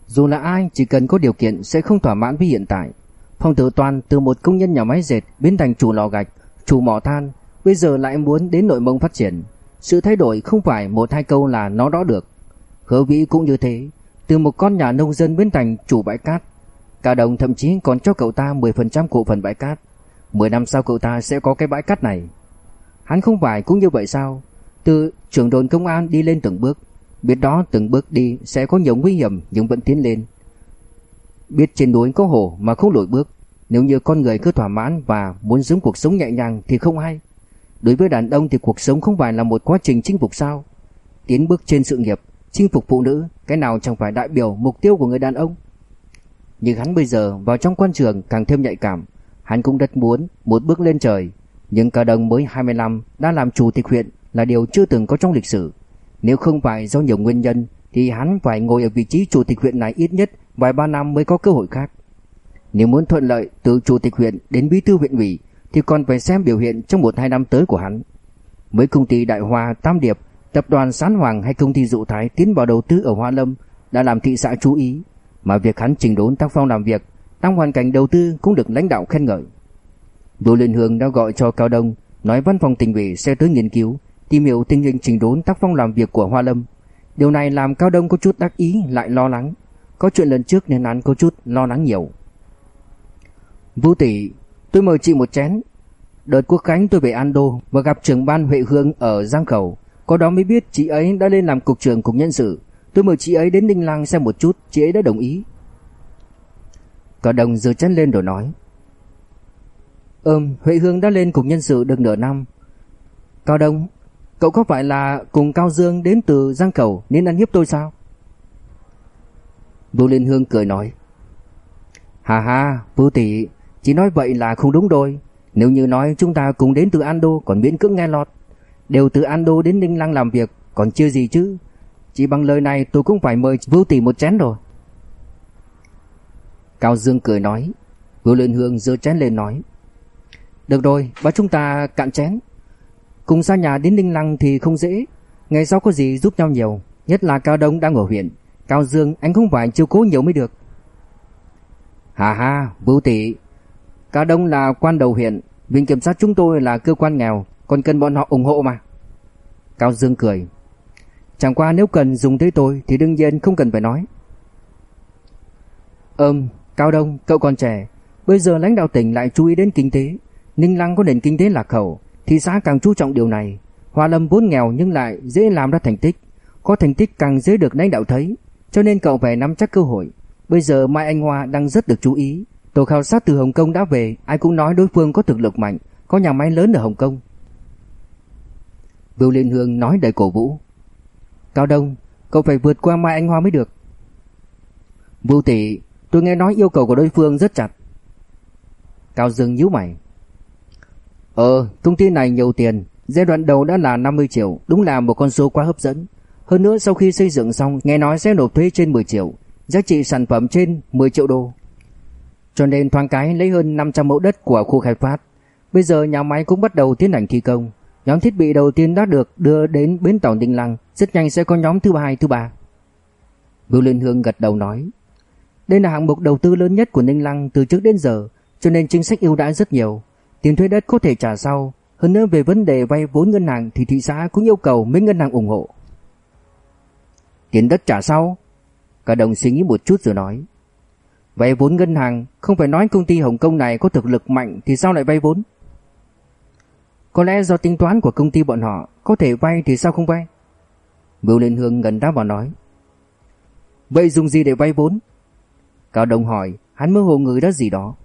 Dù là ai chỉ cần có điều kiện sẽ không thỏa mãn với hiện tại. Phòng tử toàn từ một công nhân nhà máy dệt biến thành chủ lò gạch, chủ mỏ than, bây giờ lại muốn đến nội mông phát triển. Sự thay đổi không phải một hai câu là nó đó được. Hứa vĩ cũng như thế, từ một con nhà nông dân biến thành chủ bãi cát. Cao Đông thậm chí còn cho cậu ta 10% cổ phần bãi cát. 10 năm sau cậu ta sẽ có cái bãi cát này. Hắn không phải cũng như vậy sao? Từ trưởng đồn công an đi lên từng bước, biết đó từng bước đi sẽ có nhiều nguy hiểm nhưng vẫn tiến lên. Biết trên núi có hồ mà không lùi bước, nếu như con người cứ thỏa mãn và muốn sống cuộc sống nhẹ nhàng thì không hay. Đối với đàn ông thì cuộc sống không phải là một quá trình chinh phục sao? Tiến bước trên sự nghiệp, chinh phục phụ nữ, cái nào chẳng phải đại biểu mục tiêu của người đàn ông? Nhưng hắn bây giờ vào trong quan trường càng thêm nhạy cảm, Hắn cũng rất muốn một bước lên trời, nhưng Cao Đông mới 25 đã làm chủ tịch huyện là điều chưa từng có trong lịch sử. Nếu không phải do nhiều nguyên nhân thì hắn phải ngồi ở vị trí chủ tịch huyện này ít nhất vài ba năm mới có cơ hội khác. Nếu muốn thuận lợi từ chủ tịch huyện đến bí thư huyện ủy thì còn phải xem biểu hiện trong một hai năm tới của hắn. Mấy công ty Đại Hoa, Tam Điệp, tập đoàn Sán Hoàng hay công ty Dụ Thái tiến vào đầu tư ở Hoa Lâm đã làm thị xã chú ý, mà việc hắn chỉnh đốn tác phong làm việc trong hoàn cảnh đầu tư cũng được lãnh đạo khen ngợi. Đỗ Liên Hương đã gọi cho Cao Đông, nói văn phòng tỉnh ủy sẽ tới nghiên cứu, tìm hiểu tình hình trình đốn tác phong làm việc của Hoa Lâm. Điều này làm Cao Đông có chút đắc ý lại lo lắng. Có chuyện lần trước nên hắn có chút lo lắng nhiều. Vũ tỷ, tôi mời chị một chén. Đợt quốc khánh tôi về an đô và gặp trưởng ban Huệ Hương ở Giang Khẩu. Có đó mới biết chị ấy đã lên làm cục trưởng cục nhân sự. Tôi mời chị ấy đến Ninh Lăng xem một chút, chị ấy đã đồng ý. Cả đồng giơ chân lên rồi nói. Ừm, Huệ Hương đã lên cục nhân sự được nửa năm. Cao Đông Cậu có phải là cùng Cao Dương đến từ Giang Cầu Nên ăn hiếp tôi sao? Vũ Liên Hương cười nói. Hà hà Vũ tỷ, Chỉ nói vậy là không đúng đôi Nếu như nói chúng ta cùng đến từ Ando Còn miễn cưỡng nghe lọt. Đều từ Ando đến Ninh Lăng làm việc Còn chưa gì chứ. Chỉ bằng lời này tôi cũng phải mời Vũ tỷ một chén rồi. Cao Dương cười nói. Hứa Liên Hương giơ chén lên nói. Được rồi, bảo chúng ta cạn chén. Cùng xa nhà đến Ninh Lăng thì không dễ. Ngày sau có gì giúp nhau nhiều Nhất là Cao Đông đang ở huyện. Cao Dương anh không phải chiều cố nhiều mới được. Hà hà, Vũ Tỷ Cao Đông là quan đầu huyện. Viện kiểm sát chúng tôi là cơ quan nghèo Còn cần bọn họ ủng hộ mà. Cao Dương cười. Chẳng qua nếu cần dùng tới tôi Thì đương nhiên không cần phải nói. Ừm Cao Đông, cậu còn trẻ, bây giờ lãnh đạo tỉnh lại chú ý đến kinh tế. Ninh Lăng có nền kinh tế lạc hậu, thị xã càng chú trọng điều này. Hoa Lâm vốn nghèo nhưng lại dễ làm ra thành tích, có thành tích càng dễ được lãnh đạo thấy, cho nên cậu phải nắm chắc cơ hội. Bây giờ Mai Anh Hoa đang rất được chú ý. Tổ khảo sát từ Hồng Kông đã về, ai cũng nói đối phương có thực lực mạnh, có nhà máy lớn ở Hồng Kông. Vưu Liên Hương nói đầy cổ vũ. Cao Đông, cậu phải vượt qua Mai Anh Hoa mới được. Vưu tỷ, Tôi nghe nói yêu cầu của đối phương rất chặt. Cao Dương nhíu mày. Ờ, công ty này nhiều tiền, giai đoạn đầu đã là 50 triệu, đúng là một con số quá hấp dẫn. Hơn nữa sau khi xây dựng xong, nghe nói sẽ nộp thuế trên 10 triệu, giá trị sản phẩm trên 10 triệu đô. Cho nên thoáng cái lấy hơn 500 mẫu đất của khu khai phát. Bây giờ nhà máy cũng bắt đầu tiến hành thi công. Nhóm thiết bị đầu tiên đã được đưa đến bến tàu Ninh Lăng, rất nhanh sẽ có nhóm thứ hai, thứ ba. Bưu Liên Hương gật đầu nói. Đây là hạng mục đầu tư lớn nhất của Ninh Lăng từ trước đến giờ, cho nên chính sách ưu đãi rất nhiều. Tiền thuê đất có thể trả sau, Hơn nữa về vấn đề vay vốn ngân hàng thì thị xã cũng yêu cầu mấy ngân hàng ủng hộ. Tiền đất trả sau? Cả đồng suy nghĩ một chút rồi nói. Vay vốn ngân hàng không phải nói công ty Hồng Kông này có thực lực mạnh thì sao lại vay vốn? Có lẽ do tính toán của công ty bọn họ có thể vay thì sao không vay? Bưu Liên Hương gần đáp vào nói. Vậy dùng gì để vay vốn? Cao Đông hỏi, hắn mơ hồ người đó gì đó.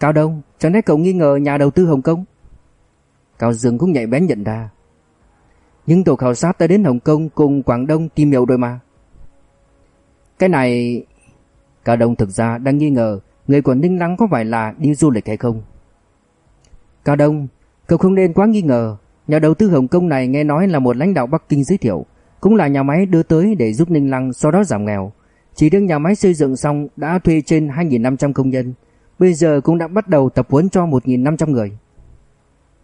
Cao Đông, chẳng lẽ cậu nghi ngờ nhà đầu tư Hồng Kông? Cao Dương cũng nhạy bén nhận ra. Nhưng tổ khảo sát đã đến Hồng Kông cùng Quảng Đông tìm hiểu rồi mà. Cái này... Cao Đông thực ra đang nghi ngờ người của Ninh Lăng có phải là đi du lịch hay không. Cao Đông, cậu không nên quá nghi ngờ. Nhà đầu tư Hồng Kông này nghe nói là một lãnh đạo Bắc Kinh giới thiệu. Cũng là nhà máy đưa tới để giúp Ninh Lăng sau đó giảm nghèo. Chỉ riêng nhà máy xây dựng xong đã thuê trên 2.500 công nhân. Bây giờ cũng đã bắt đầu tập huấn cho 1.500 người.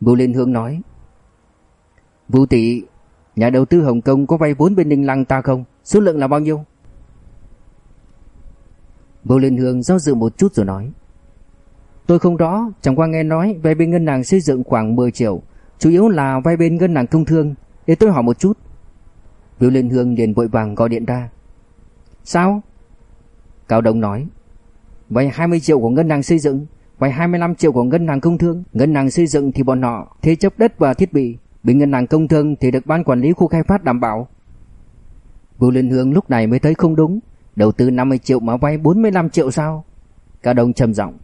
Bưu Liên Hương nói. Vũ tỷ, nhà đầu tư Hồng Kông có vay vốn bên Ninh Lăng ta không? Số lượng là bao nhiêu? Bưu Liên Hương do dự một chút rồi nói. Tôi không rõ, chẳng qua nghe nói vay bên ngân hàng xây dựng khoảng 10 triệu, chủ yếu là vay bên ngân hàng công thương, để tôi hỏi một chút. Bưu Liên Hương liền vội vàng gọi điện ra. Sao? Cao Đông nói. Vay 20 triệu của ngân hàng xây dựng, vay 25 triệu của ngân hàng công thương. Ngân hàng xây dựng thì bọn họ thế chấp đất và thiết bị, bên ngân hàng công thương thì được ban quản lý khu khai phát đảm bảo. Vũ Liên Hương lúc này mới thấy không đúng, đầu tư 50 triệu mà vay 45 triệu sao? Cao Đông trầm giọng.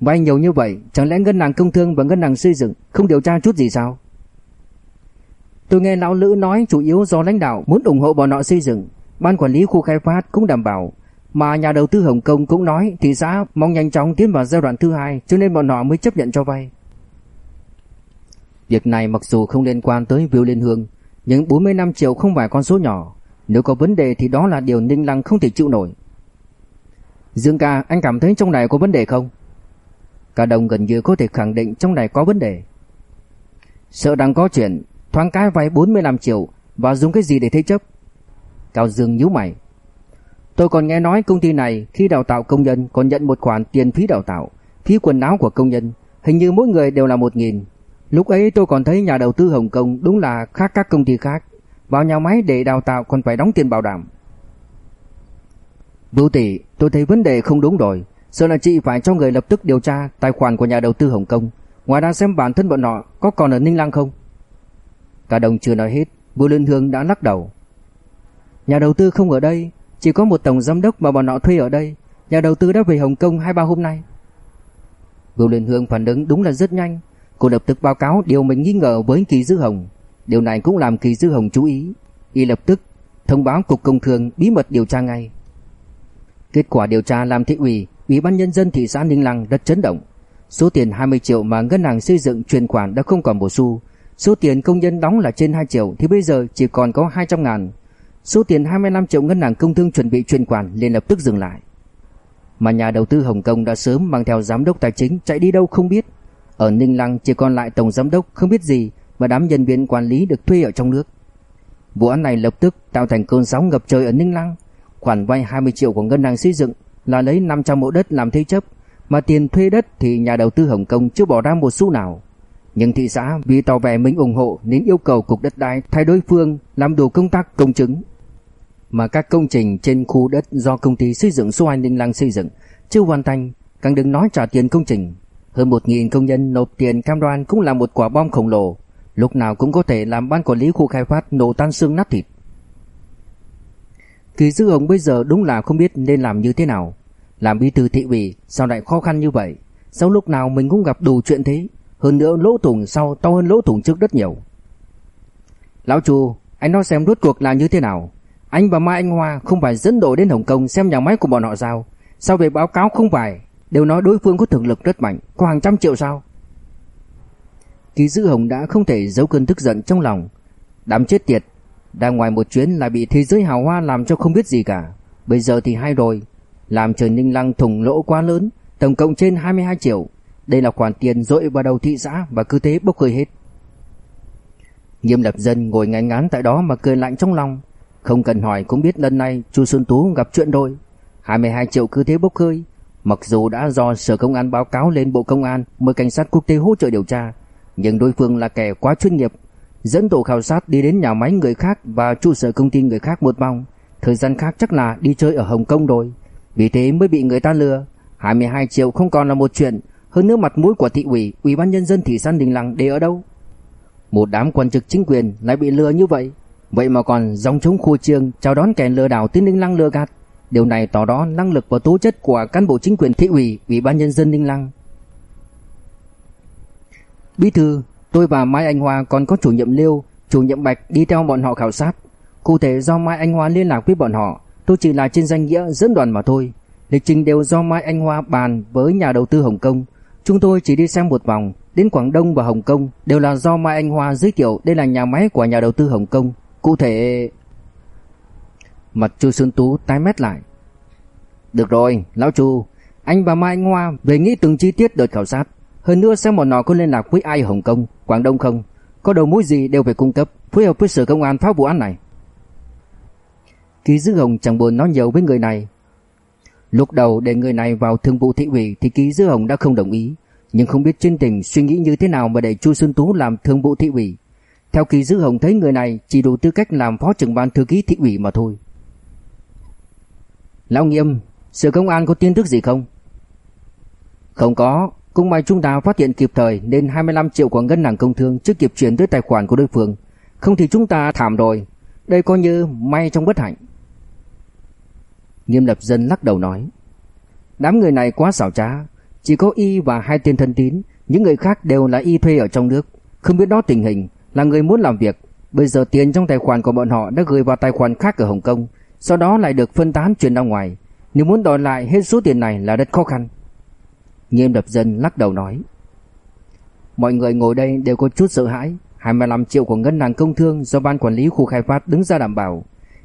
Vay nhiều như vậy, chẳng lẽ ngân hàng công thương và ngân hàng xây dựng không điều tra chút gì sao? Tôi nghe lão Lữ nói chủ yếu do lãnh đạo muốn ủng hộ bọn họ xây dựng, ban quản lý khu khai phát cũng đảm bảo, mà nhà đầu tư Hồng Kông cũng nói thị xã mong nhanh chóng tiến vào giai đoạn thứ hai cho nên bọn họ mới chấp nhận cho vay. Việc này mặc dù không liên quan tới Viu Liên Hương, nhưng 45 triệu không phải con số nhỏ, nếu có vấn đề thì đó là điều Ninh Lăng không thể chịu nổi. Dương ca, anh cảm thấy trong này có vấn đề không? Cả đồng gần như có thể khẳng định trong này có vấn đề. Sợ đang có chuyện, thoáng cái vay 45 triệu và dùng cái gì để thế chấp? Cao Dương nhíu mày. Tôi còn nghe nói công ty này khi đào tạo công nhân còn nhận một khoản tiền phí đào tạo, phí quần áo của công nhân, hình như mỗi người đều là một nghìn. Lúc ấy tôi còn thấy nhà đầu tư Hồng Kông đúng là khác các công ty khác, vào nhà máy để đào tạo còn phải đóng tiền bảo đảm. Vũ tỷ, tôi thấy vấn đề không đúng rồi, sợ là chị phải cho người lập tức điều tra tài khoản của nhà đầu tư Hồng Kông, ngoài ra xem bản thân bọn họ có còn ở Ninh Lăng không. Cả đồng chưa nói hết, Bùi Liên Hương đã lắc đầu. Nhà đầu tư không ở đây, chỉ có một tổng giám đốc mà bọn họ thuê ở đây. Nhà đầu tư đã về Hồng Kông hai ba hôm nay. Bùi Liên Hương phản ứng đúng là rất nhanh. Cô lập tức báo cáo điều mình nghi ngờ với Kỳ Dư Hồng. Điều này cũng làm Kỳ Dư Hồng chú ý. Y lập tức thông báo cục công thương bí mật điều tra ngay. Kết quả điều tra làm thị ủy, ủy ban nhân dân thị xã Ninh Lăng rất chấn động. Số tiền 20 triệu mà ngân hàng xây dựng chuyển khoản đã không còn một xu. Số tiền công nhân đóng là trên 2 triệu thì bây giờ chỉ còn có 200 ngàn. Số tiền 25 triệu ngân hàng công thương chuẩn bị chuyển khoản liền lập tức dừng lại. Mà nhà đầu tư Hồng Kông đã sớm mang theo giám đốc tài chính chạy đi đâu không biết. Ở Ninh Lăng chỉ còn lại tổng giám đốc không biết gì và đám nhân viên quản lý được thuê ở trong nước. Vụ án này lập tức tạo thành cơn sóng ngập trời ở Ninh Lăng. Khoản vay 20 triệu của ngân hàng xây dựng là lấy 500 mẫu đất làm thế chấp, mà tiền thuê đất thì nhà đầu tư Hồng Kông chưa bỏ ra một xu nào. Nhưng thị xã vì tỏ vẻ mình ủng hộ nên yêu cầu cục đất đai thay đối phương làm đủ công tác công chứng mà các công trình trên khu đất do công ty xây dựng số An Ninh Lăng xây dựng chưa hoàn thành, càng đừng nói trả tiền công trình. Hơn 1.000 công nhân nộp tiền cam đoan cũng là một quả bom khổng lồ, lúc nào cũng có thể làm ban quản lý khu khai phát nổ tan xương nát thịt. Kỳ dư ông bây giờ đúng là không biết nên làm như thế nào. Làm bí thư thị ủy sao lại khó khăn như vậy? Sao lúc nào mình cũng gặp đủ chuyện thế? Hơn nữa lỗ thủng sau to hơn lỗ thủng trước rất nhiều. Lão chu, anh nói xem rốt cuộc là như thế nào? Anh và Mai Anh Hoa không phải dẫn đội đến Hồng Kông xem nhà máy của bọn họ sao? Sao về báo cáo không phải? Đều nói đối phương có thực lực rất mạnh, có hàng trăm triệu sao? Kỳ Dư Hồng đã không thể giấu cơn tức giận trong lòng. Đám chết tiệt, đang ngoài một chuyến lại bị thế giới hào hoa làm cho không biết gì cả. Bây giờ thì hay rồi, làm trời Ninh Lăng thủng lỗ quá lớn, tổng cộng trên 22 triệu. Đây là khoản tiền dội vào đầu thị xã và cứ thế bốc hơi hết. Nghiêm lập dân ngồi ngán ngán tại đó mà cười lạnh trong lòng. Không cần hỏi cũng biết lần này Chu Xuân Tú gặp chuyện rồi. 22 triệu cứ thế bốc hơi. Mặc dù đã do Sở Công an báo cáo lên Bộ Công an Mời cảnh sát quốc tế hỗ trợ điều tra nhưng đối phương là kẻ quá chuyên nghiệp, dẫn tổ khảo sát đi đến nhà máy người khác và trụ sở công ty người khác một vòng, thời gian khác chắc là đi chơi ở Hồng Kông rồi, vì thế mới bị người ta lừa. 22 triệu không còn là một chuyện, hơn nữa mặt mũi của thị ủy, ủy ban nhân dân thị xã Đình Lăng để ở đâu? Một đám quan chức chính quyền lại bị lừa như vậy, vậy mà còn dòng chống khu trương chào đón kẻ lừa đảo tiến Ninh Lăng lừa gạt. Điều này tỏ rõ năng lực và tố chất của cán bộ chính quyền thị ủy, ủy ban nhân dân Ninh Lăng. Bí thư, tôi và Mai Anh Hoa còn có chủ nhiệm Liêu, chủ nhiệm Bạch đi theo bọn họ khảo sát. Cụ thể do Mai Anh Hoa liên lạc với bọn họ, tôi chỉ là trên danh nghĩa dẫn đoàn mà thôi. Lịch trình đều do Mai Anh Hoa bàn với nhà đầu tư Hồng Kông. Chúng tôi chỉ đi xem một vòng, đến Quảng Đông và Hồng Kông đều là do Mai Anh Hoa giới thiệu đây là nhà máy của nhà đầu tư Hồng Kông. Cụ thể... Mặt Chu Xuân Tú tái mét lại. Được rồi, Lão Chu, anh và Mai Anh Hoa về nghĩ từng chi tiết đợt khảo sát. Hơn nữa xem bọn nó có liên lạc với ai ở Hồng Kông, Quảng Đông không. Có đầu mối gì đều phải cung cấp, phối hợp với sở công an phá vụ án này. Ký Dư Hồng chẳng buồn nói nhiều với người này. Lúc đầu để người này vào thương vụ thị ủy thì Ký Dư Hồng đã không đồng ý. Nhưng không biết trên tình suy nghĩ như thế nào mà để Chu Xuân Tú làm thương vụ thị ủy. Theo Kỳ Dư Hồng thấy người này chỉ đủ tư cách làm phó trưởng ban thư ký thị ủy mà thôi. Lão Nghiêm, sở công an có tin tức gì không? Không có, cũng may chúng ta phát hiện kịp thời nên 25 triệu của ngân hàng công thương chưa kịp chuyển tới tài khoản của đối phương. Không thì chúng ta thảm rồi. Đây coi như may trong bất hạnh. Nghiêm lập dân lắc đầu nói. Đám người này quá xảo trá. Chỉ có y và hai tên thân tín. Những người khác đều là y thuê ở trong nước. Không biết đó tình hình. Là người muốn làm việc. Bây giờ tiền trong tài khoản của bọn họ đã gửi vào tài khoản khác ở Hồng Kông. Sau đó lại được phân tán chuyển ra ngoài. Nếu muốn đòi lại hết số tiền này là rất khó khăn. Nghiêm đập dân lắc đầu nói. Mọi người ngồi đây đều có chút sợ hãi. 25 triệu của ngân hàng công thương do ban quản lý khu khai phát đứng ra đảm bảo.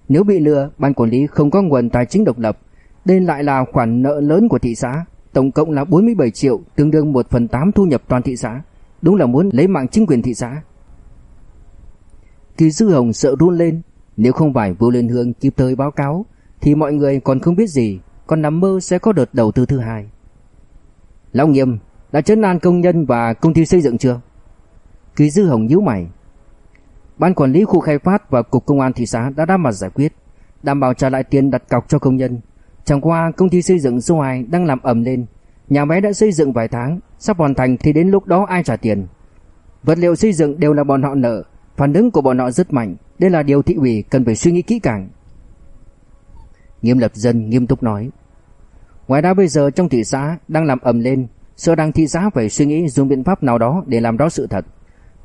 Nếu bị lừa, ban quản lý không có nguồn tài chính độc lập. Đây lại là khoản nợ lớn của thị xã, tổng cộng là 47 triệu, tương đương 1 phần 8 thu nhập toàn thị xã. Đúng là muốn lấy mạng chính quyền thị xã. Kỳ Dư Hồng sợ run lên, nếu không phải Vô Liên Hương kịp thời báo cáo thì mọi người còn không biết gì, còn nằm mơ sẽ có đợt đầu tư thứ hai. Lão Nghiêm đã chấn an công nhân và công ty xây dựng chưa? Kỳ Dư Hồng nhíu mày. Ban quản lý khu khai phát và cục công an thị xã đã đáp mặt giải quyết, đảm bảo trả lại tiền đặt cọc cho công nhân. Chẳng qua công ty xây dựng số 2 đang làm ẩm lên, nhà máy đã xây dựng vài tháng, sắp hoàn thành thì đến lúc đó ai trả tiền? Vật liệu xây dựng đều là bọn họ nợ, phản ứng của bọn họ rất mạnh, đây là điều thị ủy cần phải suy nghĩ kỹ càng. Nghiêm lập dân nghiêm túc nói. Ngoài ra bây giờ trong thị xã đang làm ầm lên, sở đang thị xã phải suy nghĩ dùng biện pháp nào đó để làm rõ sự thật.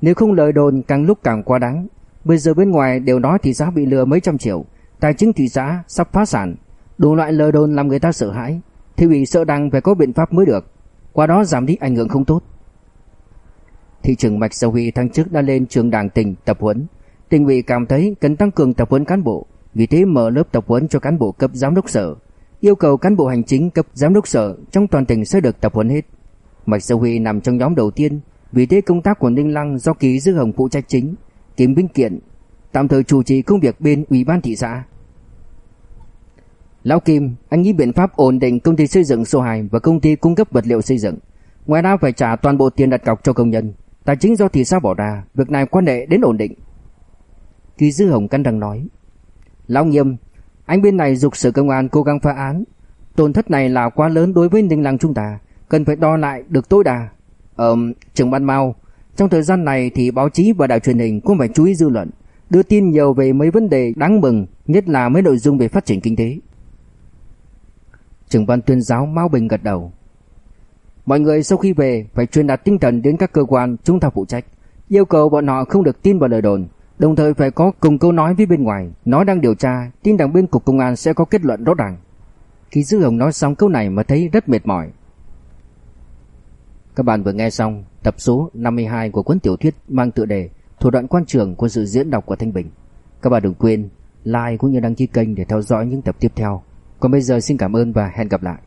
Nếu không lời đồn càng lúc càng quá đáng. Bây giờ bên ngoài đều nói thị xã bị lừa mấy trăm triệu, tài chính thị xã sắp phá sản, đủ loại lời đồn làm người ta sợ hãi. Thị ủy sợ đang phải có biện pháp mới được, qua đó giảm đi ảnh hưởng không tốt. Thị trưởng Mạch Sầu Huy tháng trước đã lên trường đảng tỉnh tập huấn, tỉnh ủy cảm thấy cần tăng cường tập huấn cán bộ, vì thế mở lớp tập huấn cho cán bộ cấp giám đốc sở, yêu cầu cán bộ hành chính cấp giám đốc sở trong toàn tỉnh sẽ được tập huấn hết. Mạch Sầu Huy nằm trong nhóm đầu tiên, vì thế công tác của Ninh Lăng do Ký giữ Hồng phụ trách chính, kiếm binh Kiện tạm thời chủ trì công việc bên ủy ban thị xã. Lão Kim, anh nghĩ biện pháp ổn định công ty xây dựng số 2 và công ty cung cấp vật liệu xây dựng. Ngoài ra phải trả toàn bộ tiền đặt cọc cho công nhân. Tài chính do thị xã bỏ ra, việc này quan hệ đến ổn định. Kỳ Dư Hồng căn răng nói. Lão Nghiêm, anh bên này dục sở công an cố gắng phá án. Tổn thất này là quá lớn đối với Ninh Lăng chúng ta, cần phải đo lại được tối đa. Ờ, trưởng ban mau, trong thời gian này thì báo chí và đài truyền hình cũng phải chú ý dư luận, đưa tin nhiều về mấy vấn đề đáng mừng, nhất là mấy nội dung về phát triển kinh tế. Trưởng ban tuyên giáo Mao Bình gật đầu. Mọi người sau khi về phải truyền đạt tinh thần đến các cơ quan chúng ta phụ trách, yêu cầu bọn họ không được tin vào lời đồn, đồng thời phải có cùng câu nói với bên ngoài, nói đang điều tra, tin rằng bên cục công an sẽ có kết luận rõ ràng. Khi Dư Hồng nói xong câu này mà thấy rất mệt mỏi. Các bạn vừa nghe xong tập số 52 của cuốn tiểu thuyết mang tựa đề Thủ đoạn quan trường của sự diễn đọc của Thanh Bình. Các bạn đừng quên like cũng như đăng ký kênh để theo dõi những tập tiếp theo. Còn bây giờ xin cảm ơn và hẹn gặp lại.